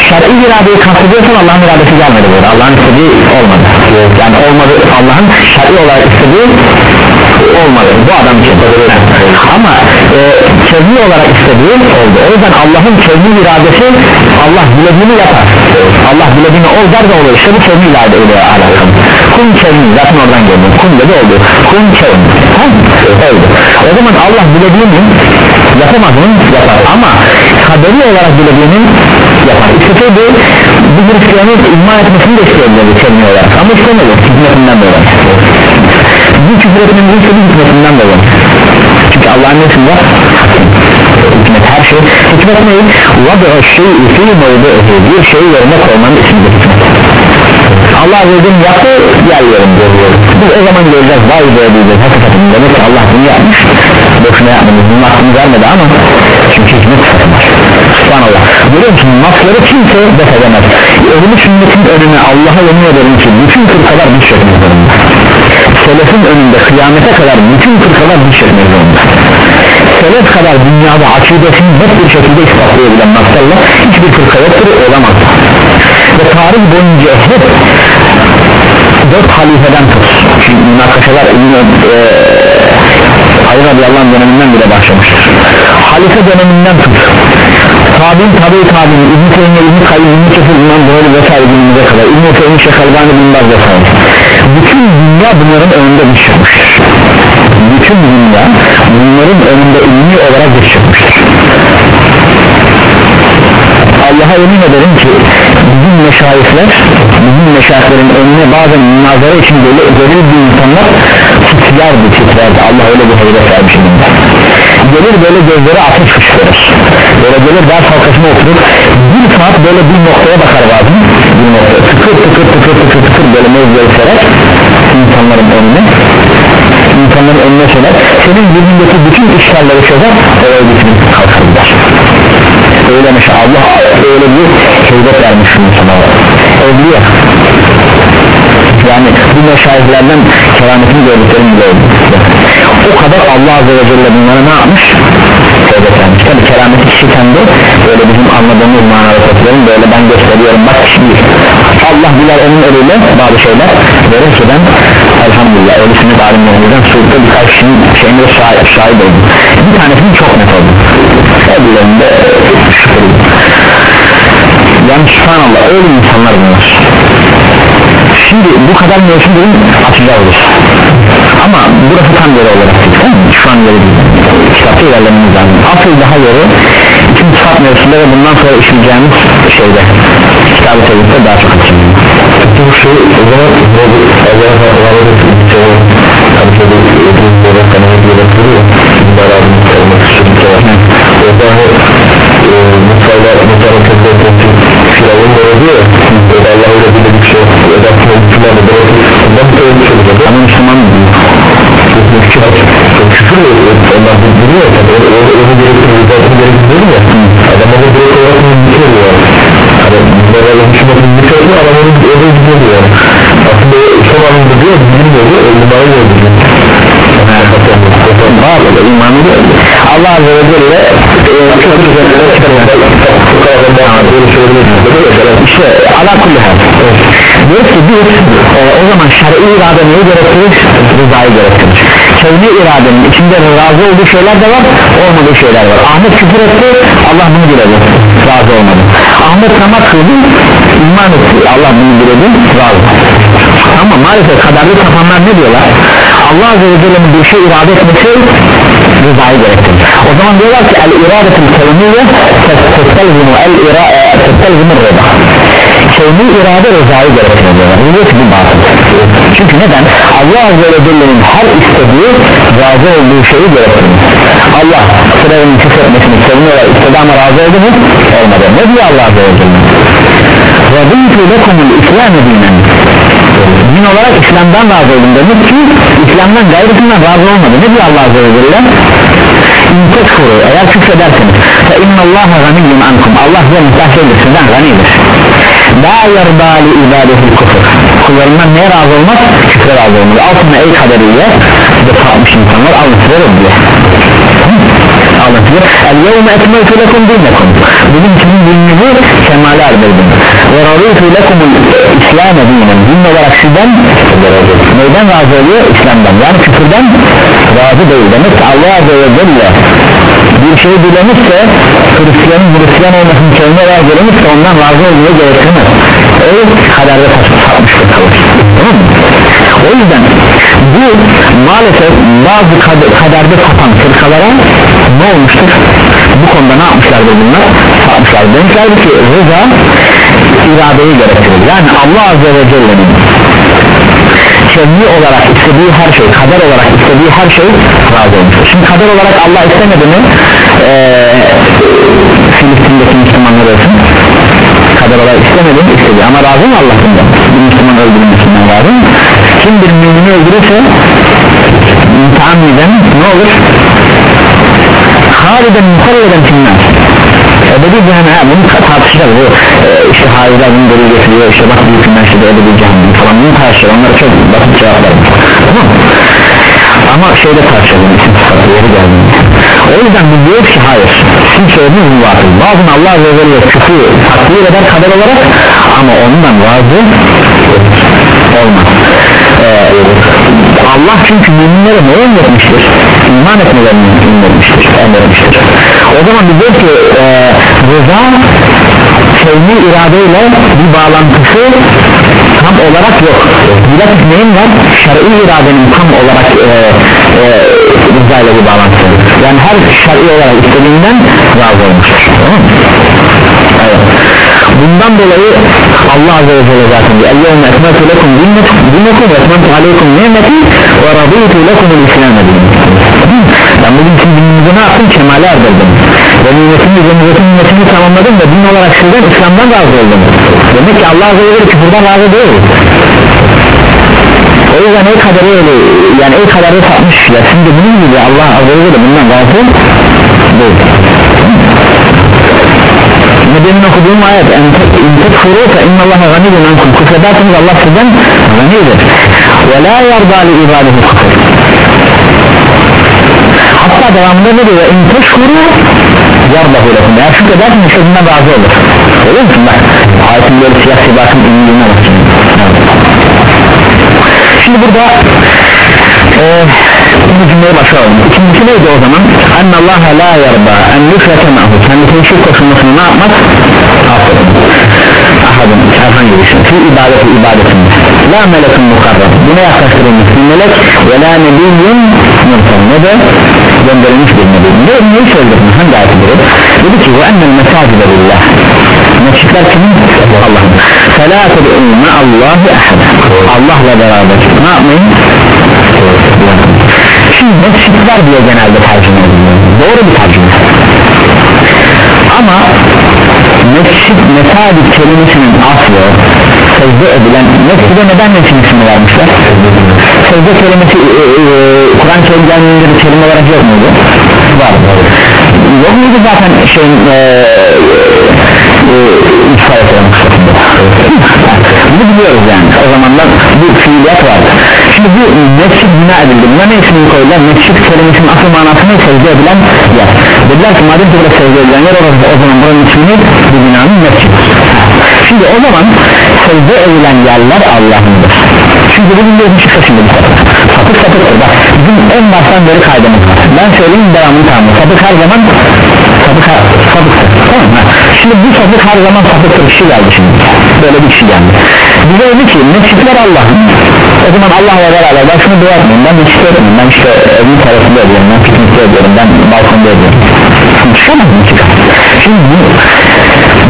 [SPEAKER 1] şer'i iradeyi kastediyorsan Allah'ın iradesi gelmedi burada. Allah'ın istediği olmadı. Yani olmadı Allah'ın şer'i olarak istediği olmadı. Bu adam için. Ama çözümü olarak istediği oldu. O yüzden Allah'ın çözümü iradesi Allah dilediğini yapar. Allah dilediğini ol der de olur işte bu çözümü irade ile alakalı. Kun çözümü zaten oradan geliyor kun dedi oldu. Tamam mı? oldu. O zaman Allah dilediğini yapamaz mı? yapar. Ama kaderi olarak dilediğini yapar. İsteseydi bu Hristiyanın iman etmesini de isteyebilirdi çözümü olarak. Ama istemedi hikmetinden dolayı. Bu küfür etmenin hikmetinden dolayı. Çünkü Allah'ın nesinde hikmet her şey. Hikmet ne? vada şey fi mevdu'u bir şey yerine koymanın içinde hikmet Allah Azze ve Celle yaptı yer yerinde biz o zaman göreceğiz. Vay be diyeceğiz. Hakikaten demek ki Allah bunu yapmış. Boşuna yapmamış bunun aklını vermedi ama çünkü hikmet var Subhanallah. Görüyor musun? Nasları kimse def edemez. Ölümü sünnetin önüne Allah'a yemin ederim ki bütün fırkalar düş çekmek zorunda. Selefin önünde kıyamete kadar bütün fırkalar düş çekmek zorunda selef kadar dünyada akidesini net bir şekilde ispatlayabilen naslarla hiçbir fırka yoktur olamaz. Ve tarih boyunca hep dört halifeden tut. Çünkü münakaşalar İbn-i e, Ali radıyallahu döneminden bile başlamıştır. Halife döneminden tut tabi'in tabi tabi'in İbn-i Teymiye İbn-i Kayyum İbn-i Kefir İmam Buhari vesaire günümüze kadar İbn-i Teymiye Şeyh Albani Bin Baz vesaire. Bütün dünya bunların önünde çıkmıştır bütün dünya bunların önünde ilmi olarak çıkmıştır Allah'a yemin ederim ki bizim meşayihler bizim meşayihlerin önüne bazen münazara için böyle gelir bir insanlar titrerdi titrerdi Allah öyle bir heybet vermiş gelir böyle gözleri ateş fışkırır böyle gelir ders halkasına oturur. Bir saat böyle bir noktaya bakar bazen bir noktaya tıkır tıkır tıkır tıkır tıkır böyle mevzuları serer. İnsanların önüne. İnsanların önüne söyler senin yüzündeki bütün işlerleri çözer. Oraya gitmek kalkar gider. Öyle meşe Allah öyle bir heybet vermiş insana evliya. Yani bu meşayihlerden kerametini gördüklerim bile oldu o kadar Allah Azze ve Celle bunlara ne yapmış? Etmiş. Tabi kerameti kişi kendi böyle bizim anladığımız manada toplayalım böyle ben gösteriyorum bak değil Allah bilir onun eliyle bazı şeyler. Verir ki ben elhamdülillah öyle sünnet alimlerimizden Suud'da birkaç kişinin şeyine de şahit, şahit oldum. Bir tanesinin çok net oldu öbürlerinde şüpheli yani subhanallah öyle insanlar bunlar şimdi bu kadar mevsim dedim açacağız ama burası tam yeri olarak değil. Şu an yeri değil. Kitapta ilerlememiz lazım. Asıl daha yeri tüm sıfat mevsiminde ve bundan sonra işleyeceğimiz şeyde kitabı tevhidde daha çok açacağız
[SPEAKER 2] bu şey o zaman böyle Allah'a ettiği cevap Kampede ödül olarak kanalı yaratılıyor Bunlar abinin kalmak için cevap Orada hani Musa'nın tezgah ettiği Firavun oluyor ya
[SPEAKER 1] ama Müslüman
[SPEAKER 2] küfür? Onlar biliyor. Ya Onu, gerektirir Edatını gerektirir ya. Adam onu direkt olarak mümkün yani Hani bunlara Müslümanın mümkün olsa Adam onu oraya gidiyor yani Aslında son anında diyor Bilinmiyordu Ölümleri de öldürdü
[SPEAKER 1] öyle imanı da öyle Allah Azze ve Celle e, çok güzel işte ala kulli diyor ki biz e, o zaman şer'i irade neyi gerektirir? rızayı gerektirir. Kevni iradenin içinde razı olduğu şeyler de var olmadığı şeyler var. Ahmet küfür etti Allah bunu diledi razı olmadı. Ahmet namaz kıldı iman etti Allah bunu diledi razı ama maalesef kaderli kafanlar ne diyorlar? Allah Azze ve Celle'nin bir şey irade etmesi rızayı gerektirir. O zaman diyorlar ki el iradetul kevniye testelzimu el testelzimu rıza kevni irade rızayı gerektirir diyorlar diyor ki bu batıl çünkü neden? Allah Azze ve Celle'nin her istediği razı olduğu şeyi gerektirir Allah Firavun'un küfür etmesini kevni olarak istedi ama razı oldu mu? olmadı. Ne diyor Allah Azze ve Celle? Radıytu lekumul İslam dinen din olarak İslam'dan razı oldum demek ki İslam'dan gayrısından razı olmadı. Ne diyor Allah Azze ve Celle? İntekfuru eğer küfrederseniz fe innallaha ganiyyum ankum. Allah size muhtaç değildir sizden ganidir la yarda li ibadeti kufur kullarından neye razı olmaz? Küfre razı olmaz. Altına ey kaderiyle de kalmış insanlar size diye Size el yevme etmeytu lekum dinekum bugün sizin dininizi kemale erdirdim. Ve raditu lekumul İslam'e dinen din olarak sizden neyden razı oluyor? İslam'dan. Yani küfürden razı değil demek ki Allah Azze ve Celle bir şey dilemişse Hristiyanın Hristiyan olmasını kelime olarak dilemişse ondan razı olmaya gerektirmez o kaderde satmıştır kalır tamam mı? o yüzden bu maalesef bazı kad- kaderde sapan fırkalara ne olmuştur? Bu konuda ne yapmışlardır bunlar? Satmışlar demişlerdi ki rıza iradeyi gerektirir. Yani Allah Azze ve Celle'nin kevni olarak istediği her şey kader olarak istediği her şey razı olmuştur. Şimdi kader olarak Allah istemedi mi ee, Filistin'deki Müslümanlar olsun kader olarak istemedi mi istedi. Ama razı mı Allah bundan? Bir Müslüman öldürülmesinden razı mı kim bir mümini öldürürse tahammiden ne olur haliden muhalleden finnar ebedi cehennem bunu tartışacağız bu e, işte hariciler bunu delil getiriyor işte bak büyük işte ebedi cehennem falan bunu tartışacağız onlara çok basit cevaplar tamam ama şeyde tartışalım isim sıfatı yeri geldiğinde o yüzden biz diyoruz ki hayır sizin söylediğiniz bu batıl bazen Allah Azze ve Celle küfür takdir eder kader olarak ama ondan razı olmaz Allah çünkü müminlere ne emretmiştir iman etmelerini emretmiştir emretmiştir. O zaman biz diyoruz ki e, rıza sevgi iradeyle bir bağlantısı tam olarak yok. Bilakis neyin var? Şer'i iradenin tam olarak e, e, rıza ile bir bağlantısı yani her şer'i olarak istediğinden razı olmuştur. Tamam mı? evet bundan dolayı Allah Azze ve Celle zaten diyor Allahümme etmetu lekum dinnekum ve etmetu aleykum nimeti ve raditu lekum islam ben bugün için dinimizi ne yaptım? Kemale erdirdim ve nimetini ve nimetini tamamladım ve din olarak sizden İslam'dan razı oldum. Demek ki Allah Azze ve Celle küfürden razı değil. O yüzden el kadarı öyle yani el kadarı satmış ya şimdi bunun gibi Allah Azze ve Celle bundan razı değil ne demin okuduğum ayet entekfuru fe innallaha ganiyun ankum. Küfrederseniz Allah sizden ganidir ve la yarda li ibadihi küfür hatta devamında ne diyor? İn teşkuru yardahu lekum. Eğer şükredersen işte bundan razı olur. Öyle musun? Bak ayetin böyle siyah sibakın ünlüğüne bak şimdi burada eee Şimdi cümleye başlayalım. İkincisi neydi o zaman? Ennallaha la yarda en yufrete ma'hu. Kendisine şirk koşulmasını ne yapmak? Aferin. Ahadın, herhangi birisi. Şey. Fi ibadeti ibadetin. La melekun mukarrab. Buna yaklaştırılmış bir melek ve la nebiyyun mursal. Ne de gönderilmiş bir nebi. Ne, neyi söyledim? Hangi ayeti verir? Dedi ki ve ennel mesajide lillah. Mescitler kimin? Allah'ın. Fela ted'u ma'allahi ahad. Allah'la beraber. Ne yapmayın? Mescitler diye genelde tercüme ediliyor. Doğru bir tercüme. Ama mescit mesacid kelimesinin aslı secde edilen mescide neden mescid ismi vermişler? secde kelimesi e, e, Kur'an kelimlerinde bir kelime olarak yok muydu? var. Yok muydu zaten şeyin e, e, ifade etmek bunu biliyoruz yani. O zamanlar bu fiiliyat vardı şimdi bu mescid bina edildi. Buna ne ismini koydular? Mescid kelimesinin asıl manasını secde edilen yer. Dediler ki madem ki burada secde edilen yer orası o zaman buranın ismini bu binanın mescid şimdi o zaman secde edilen yerler Allah'ındır. Çünkü bu biliyorsun çıksa şimdi bir sapık sapık sapıktır bak bizim en baştan beri kaydımız var. Ben söyleyeyim devamını tamam sapık her zaman sapık sapıktır tamam mı? Şimdi bu sapık her zaman sapıktır bir şey geldi şimdi. Böyle bir şey geldi. Bize dedi ki mescitler Allah'ın. O zaman Allah'la beraber ben şunu dua etmeyeyim. Ben mescit etmeyeyim. Ben işte evin tarafında ediyorum. Ben piknikte ediyorum. Ben balkonda ediyorum. Şimdi çıkamaz mı çıkar şimdi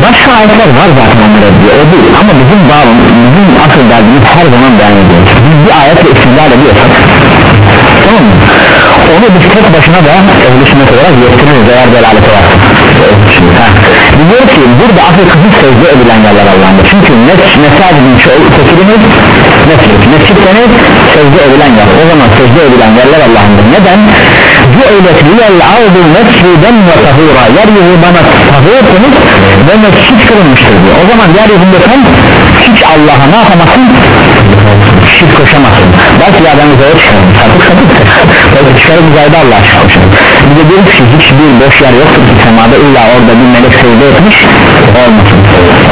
[SPEAKER 1] başka ayetler var zaten onlara diyor. O değil. Ama bizim bağım bizim asıl derdimiz her zaman beyan ediyoruz biz bir ayetle istidlal ediyorsak tamam mı? Onu biz tek başına da ehl olarak yetiririz eğer delaleti varsa diyor ki burada asıl kısım secde edilen yerler Allah'ında çünkü mes mesajın tekilimiz mescid mescid deniz secde edilen yer. O zaman secde edilen yerler Allah'ında neden? Cü'let liyel ardu mesciden ve tahura yeryüzü bana tahur kılmış ve mescid kılınmıştır diyor. O zaman yeryüzünde sen hiç Allah'a ne yapamazsın? Şirk koşamazsın. Belki ben uzaya çıkarım sapık sapıktır belki çıkarıp uzayda Allah'a bir de diyoruz ki hiçbir boş yer yoktur ki semada illa orada bir melek secde etmiş olmasın.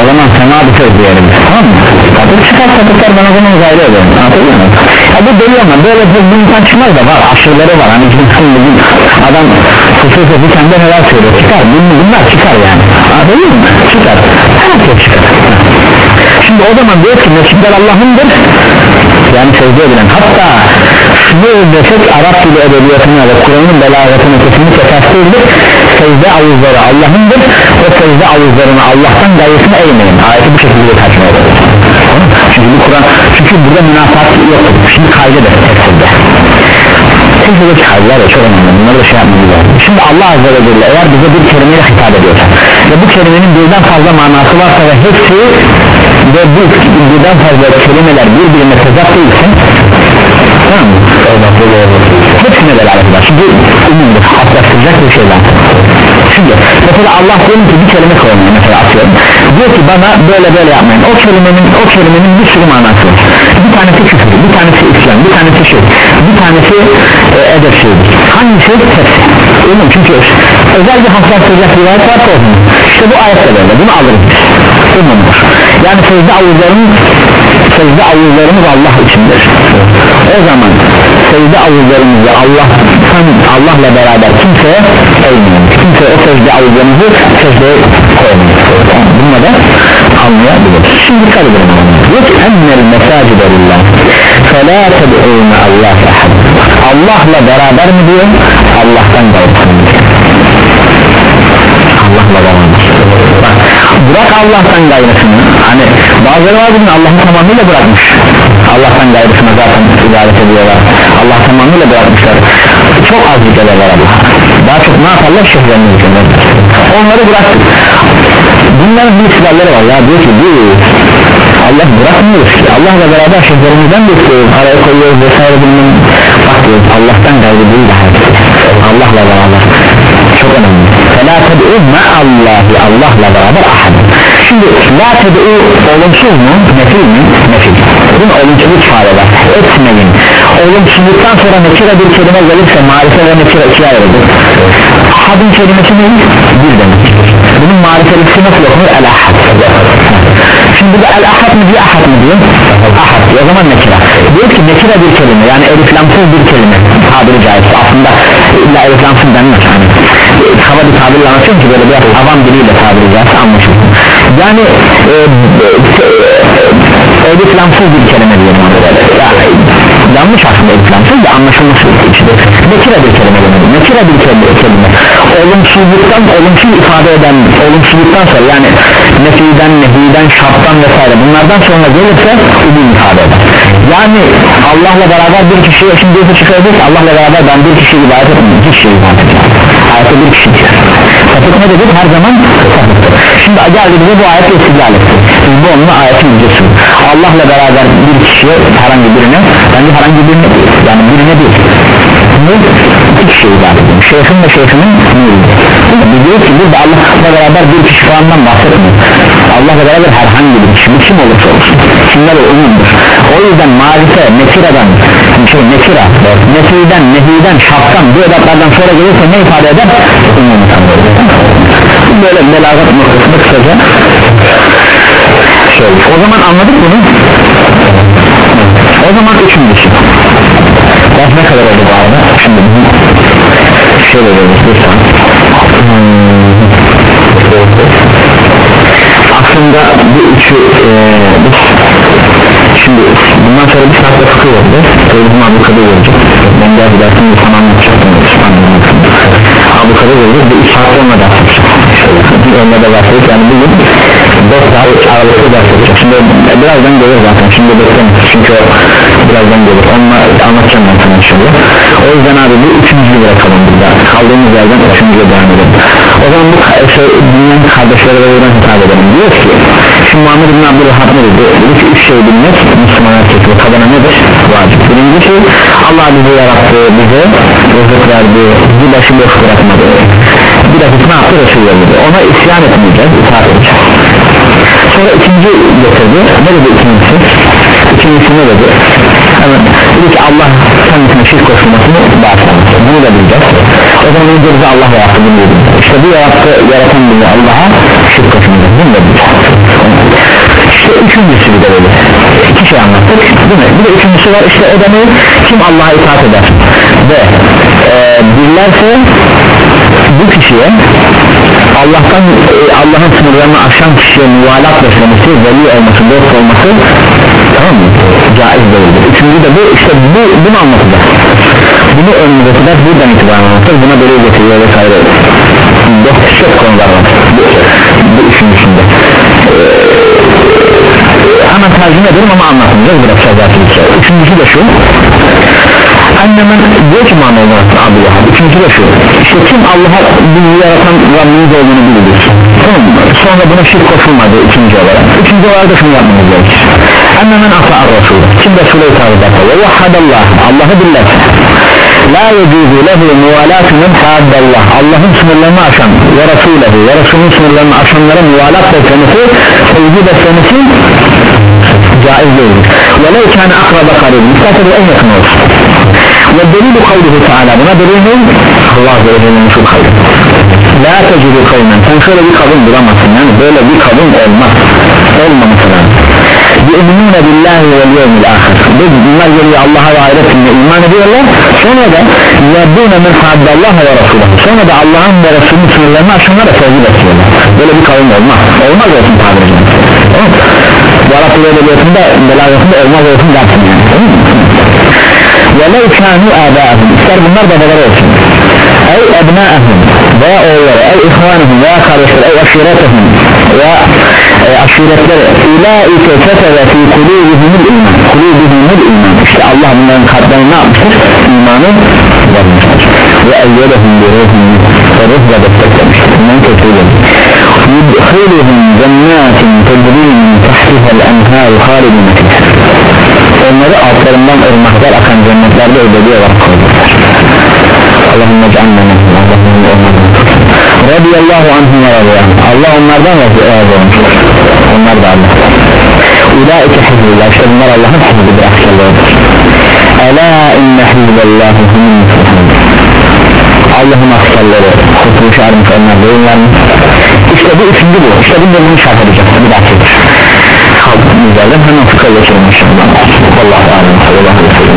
[SPEAKER 1] O zaman sema bir söz diyelim. Tamam mı? sapık çıkar sapıklar ben o zaman uzayda ederim anlatabiliyor muyum? ya bu deli ama böyle bir, insan çıkmaz da var aşırıları var. Hani bizim bugün adam fısır fısır sende neler söylüyor? Çıkar bunlar çıkar yani. Anlatabiliyor muyum? çıkar. Herkes çıkar. Şimdi o zaman diyor ki mescidler Allah'ındır yani secde edilen. Hatta şunu desek Arap dili edebiyatına ve Kur'an'ın belagatına kesinlikle ters değildir. Secde avuzları Allah'ındır. O secde avuzlarını Allah'tan gayesine eğmeyin. Ayeti bu şekilde tercüme ediyor çünkü bu Kur'an çünkü burada münafat yok şimdi kaydı da tefsirde Tefsirdeki kaydılar ya çok önemli. Bunları da şey yapmamız lazım. Şimdi Allah Azze ve Celle eğer bize bir kelimeyle hitap ediyorsa ve bu kelimenin birden fazla manası varsa ve hepsi ve bu birden fazla kelimeler birbirine tezat değilse tamam mı? hepsine delalet var şimdi umumdur atlaştıracak bir şeyler. Şimdi mesela Allah diyelim ki bir kelime koymuyor mesela atıyorum. Diyor ki bana böyle böyle yapmayın. O kelimenin o kelimenin bir sürü manası var. Bir tanesi küfür bir tanesi İslam bir tanesi şey bir tanesi e, edep şeydir. Hangisi? Hepsi umum çünkü özel bir hassaslayacak rivayet varsa o zaman. İşte bu ayette böyle bunu alırız umumdur yani secde avuzlarımız secde avuzlarımız Allah içindir. O zaman secde avuzlarımızı Allah'tan Allah'la beraber kimseye eğmeyin. Kimse o secde avuzlarımızı secdeye koymayın. Bununla da anlayabiliriz. Şimdi dikkat edelim. Diyor ki ennel mesacide felâ ted'ûne Allah ahad Allah'la beraber mi diyor? Allah'tan gayrısını Allah'la beraber. Bırak Allah'tan gayrısını. Hani bazıları var bugün Allah'ı tamamıyla bırakmış. Allah'tan gayrısına zaten ibadet ediyorlar. Allah tamamıyla bırakmışlar. Çok az zikrederler Allah daha çok ne yaparlar? Şehirlerini zikrederler onları bıraktık. Bunların bir silahları var ya. Diyor ki bu Allah bırakmıyoruz ki Allah'la beraber şehirlerimizden de istiyoruz araya koyuyoruz vesaire bilmem bak diyoruz Allah'tan gayrı değil daha Allah'la beraber çok önemli فَلَا تَدْعُوا مَا اللّٰهِ Allah'la beraber ahad şimdi la ted'u olumsuz mu nefil mi nefil bunu olumsuzluk ifade eder etmeyin o olumsuzluktan sonra nekire bir kelime gelirse marife ve nekire ikiye ayrılır ahadın kelimesi ne? bir demek bunun marifelisi nasıl okunur? el ahad şimdi burada el ahad mı diyor ahad mı diyor? ahad. Diyor. O zaman nekire diyor ki nekire bir kelime yani eliflamsız bir kelime. Tabiri caizse. Aslında illa eliflamsız denmez. Yani hava bir tabirle anlatıyorum ki böyle biraz avam diliyle tabiri caizse anlaşılır yani e, e, eliflamsız bir kelime böyle. Yani, yanlış aslında eliflamsız da anlaşılması için nekire bir kelime demedim nekire bir kelime, kelime. Olumsuzluktan olumsuz ifade eden olumsuzluktan sonra yani nefiden, nehiden, şarttan vesaire bunlardan sonra gelirse umum ifade eder. Yani Allah'la beraber bir kişiye şimdi birisi çıkarırız Allah'la beraber ben bir kişiye ibadet etmiyorum iki kişiye ibadet ediyorum ayette bir kişi diyor sapık ne dedik? Her zaman sapıktır şimdi geldi bize bu ayetle istidlal etti biz bu onunla ayetin yücesi Allah'la beraber bir kişiye herhangi birine bence herhangi birine yani birine değil. Ne? iki kişiye ibadet ediyorum şeyhin ve şeyhimin nuridir diyor ki burada Allah'la beraber bir kişi falandan bahsetmiyor Allah'la beraber herhangi bir kişi kim olursa olsun kimler umumdur. O yüzden marife nekireden şey nekira nefiden nehiden şaptan bu edatlardan sonra gelirse ne ifade eder? Umum. Böyle belagat noktasında kısaca şey. O zaman anladık bunu. O zaman üçüncüsü. Ders ne kadar oldu bu arada. Şimdi şöyle diyoruz lütfen aslında bu üçü e, biz şimdi bundan sonra bir saatte fıkıh oldu. Tevhidin Abu Kadir olacak ben diğer bir dersini bir sana anlatacaktım. Abu Kadir olacak bir üç saatte onunla ders yapacak onunla da yapacak yani bugün 4 saat aralıklı ders yapacak şimdi birazdan gelir zaten. Şimdi bekleyin. Çünkü o birazdan gelir. Onunla anlatacağım ben sana inşallah o yüzden abi bu üçüncüyü bırakalım burada kaldığımız yerden üçüncüye devam edelim. O zaman bu şey, dünyanın kardeşleri ve buradan hitap edelim. Diyor ki şimdi Muhammed bin Abdülhab ne dedi? Dedi ki üç şey bilmek Müslüman erkek ve kadına nedir? Vacip. Birinci şey Allah bizi yarattı bize rızık verdi bizi başı boş bırakmadı. Bir de ne yaptı? Resul yolladı ona isyan etmeyeceğiz. İtaat edeceğiz sonra ikinci getirdi. Ne dedi ikincisi? İkincisi ne dedi. Evet, dedi ki Allah kendisine şirk koşulmasını bağışlamış bunu da bileceğiz. O zaman önce bize Allah yarattı bunu dedi. İşte bu yarattı yaratan bizi Allah'a şirk koşulmasını bunu da bileceğiz. İşte üçüncüsü bir de böyle. İki şey anlattık. Değil mi? bir de üçüncüsü var. İşte o da ne? Kim Allah'a itaat eder? Ve e, bilirlerse bu kişiye Allah'tan e, Allah'ın sınırlarını aşan kişiye muvalat beslemesi veli olması dost olması tamam mı? caiz değildir. Üçüncü de bu işte bu bunu anlatacak. Bunu önümüzdeki ders buradan itibaren anlatır buna böyle getiriyor vesaire. Dost çok konular var. Bu, bu üçüncüsünde. Ee, hemen tercüme ederim ama anlatmayacağız bırakacağız zaten üçüncüsü de şu annemen ki Muhammed Abdü Vahab üçüncü de şu işte kim Allah'a bizi yaratan Rabbimiz olduğunu bilir. Tamam mı? sonra buna şirk koşulmadı ikinci olarak. Üçüncü olarak da şunu yapmamız gerekir. Annemen ata'ar Resul kim Resul'e itaat ederse. Ve vahhadallah Allah'ı bilirse la yecuzu lehu muvalatu men haddallah. Allah'ın sınırlarını aşan ve Resulehu ve Resul'ün sınırlarını aşanlara muvalat beslemesi sevgi beslemesi caiz değildir. Velev kâne akraba karib müstakil en yakın olsun ve delilu kavluhu teala buna delil ne? Allah Azze ve Celle'nin şu kavlu la tecidu kavmen. Sen şöyle bir kavim bulamazsın yani. Böyle bir kavim olmaz. Olmaması lazım yu'minune billahi vel yevmil ahir bunlar geliyor Allah'a ve ahiret iman ediyorlar. Sonra da yaddûne min haddallah ve rasulahu sonra da Allah'ın ve Resulünün sınırlarını aşanlara sevgi besliyorlar böyle bir kavim olmaz. Olmaz olsun tabiri caizse Araplı edebiyatında belagatında olmaz olsun dersin yani? ولو كانوا آباءهم سر بمرضى بدر أوسن أو أبناءهم ويا أولياء أو إخوانهم ويا خالصهم أو أشيرتهم ويا أشيرتهم أولئك كتب في قلوبهم الإيمان قلوبهم الإيمان. إشتاء الله من أن خبرنا نعمل إيمان وأيدهم بروهم فرزة بالتكتب يدخلهم جنات تجري من تحتها الأنهار خالد مكتب onları altlarından ırmaklar akan cennetlerde ödedi olarak koydurlar Allahümme cealna Allahümme onlardan radiyallahu anhum ve radiyallahu Allah onlardan razı olmuş. Onlar da Allah. Ulaike hizbullah. İşte bunlar Allah'ın hizbidir akşarlarıdır Ela inne hizballahi muflihun Allah'ın askerleri kurtuluşu armış onlar değiller mi? İşte bu üçüncü bu. İşte bu bölümü şart edeceğiz bir dakika kalktığım yerden hemen fıkra geçirmişim ben Allah-u Alem sallallahu aleyhi ve sellem.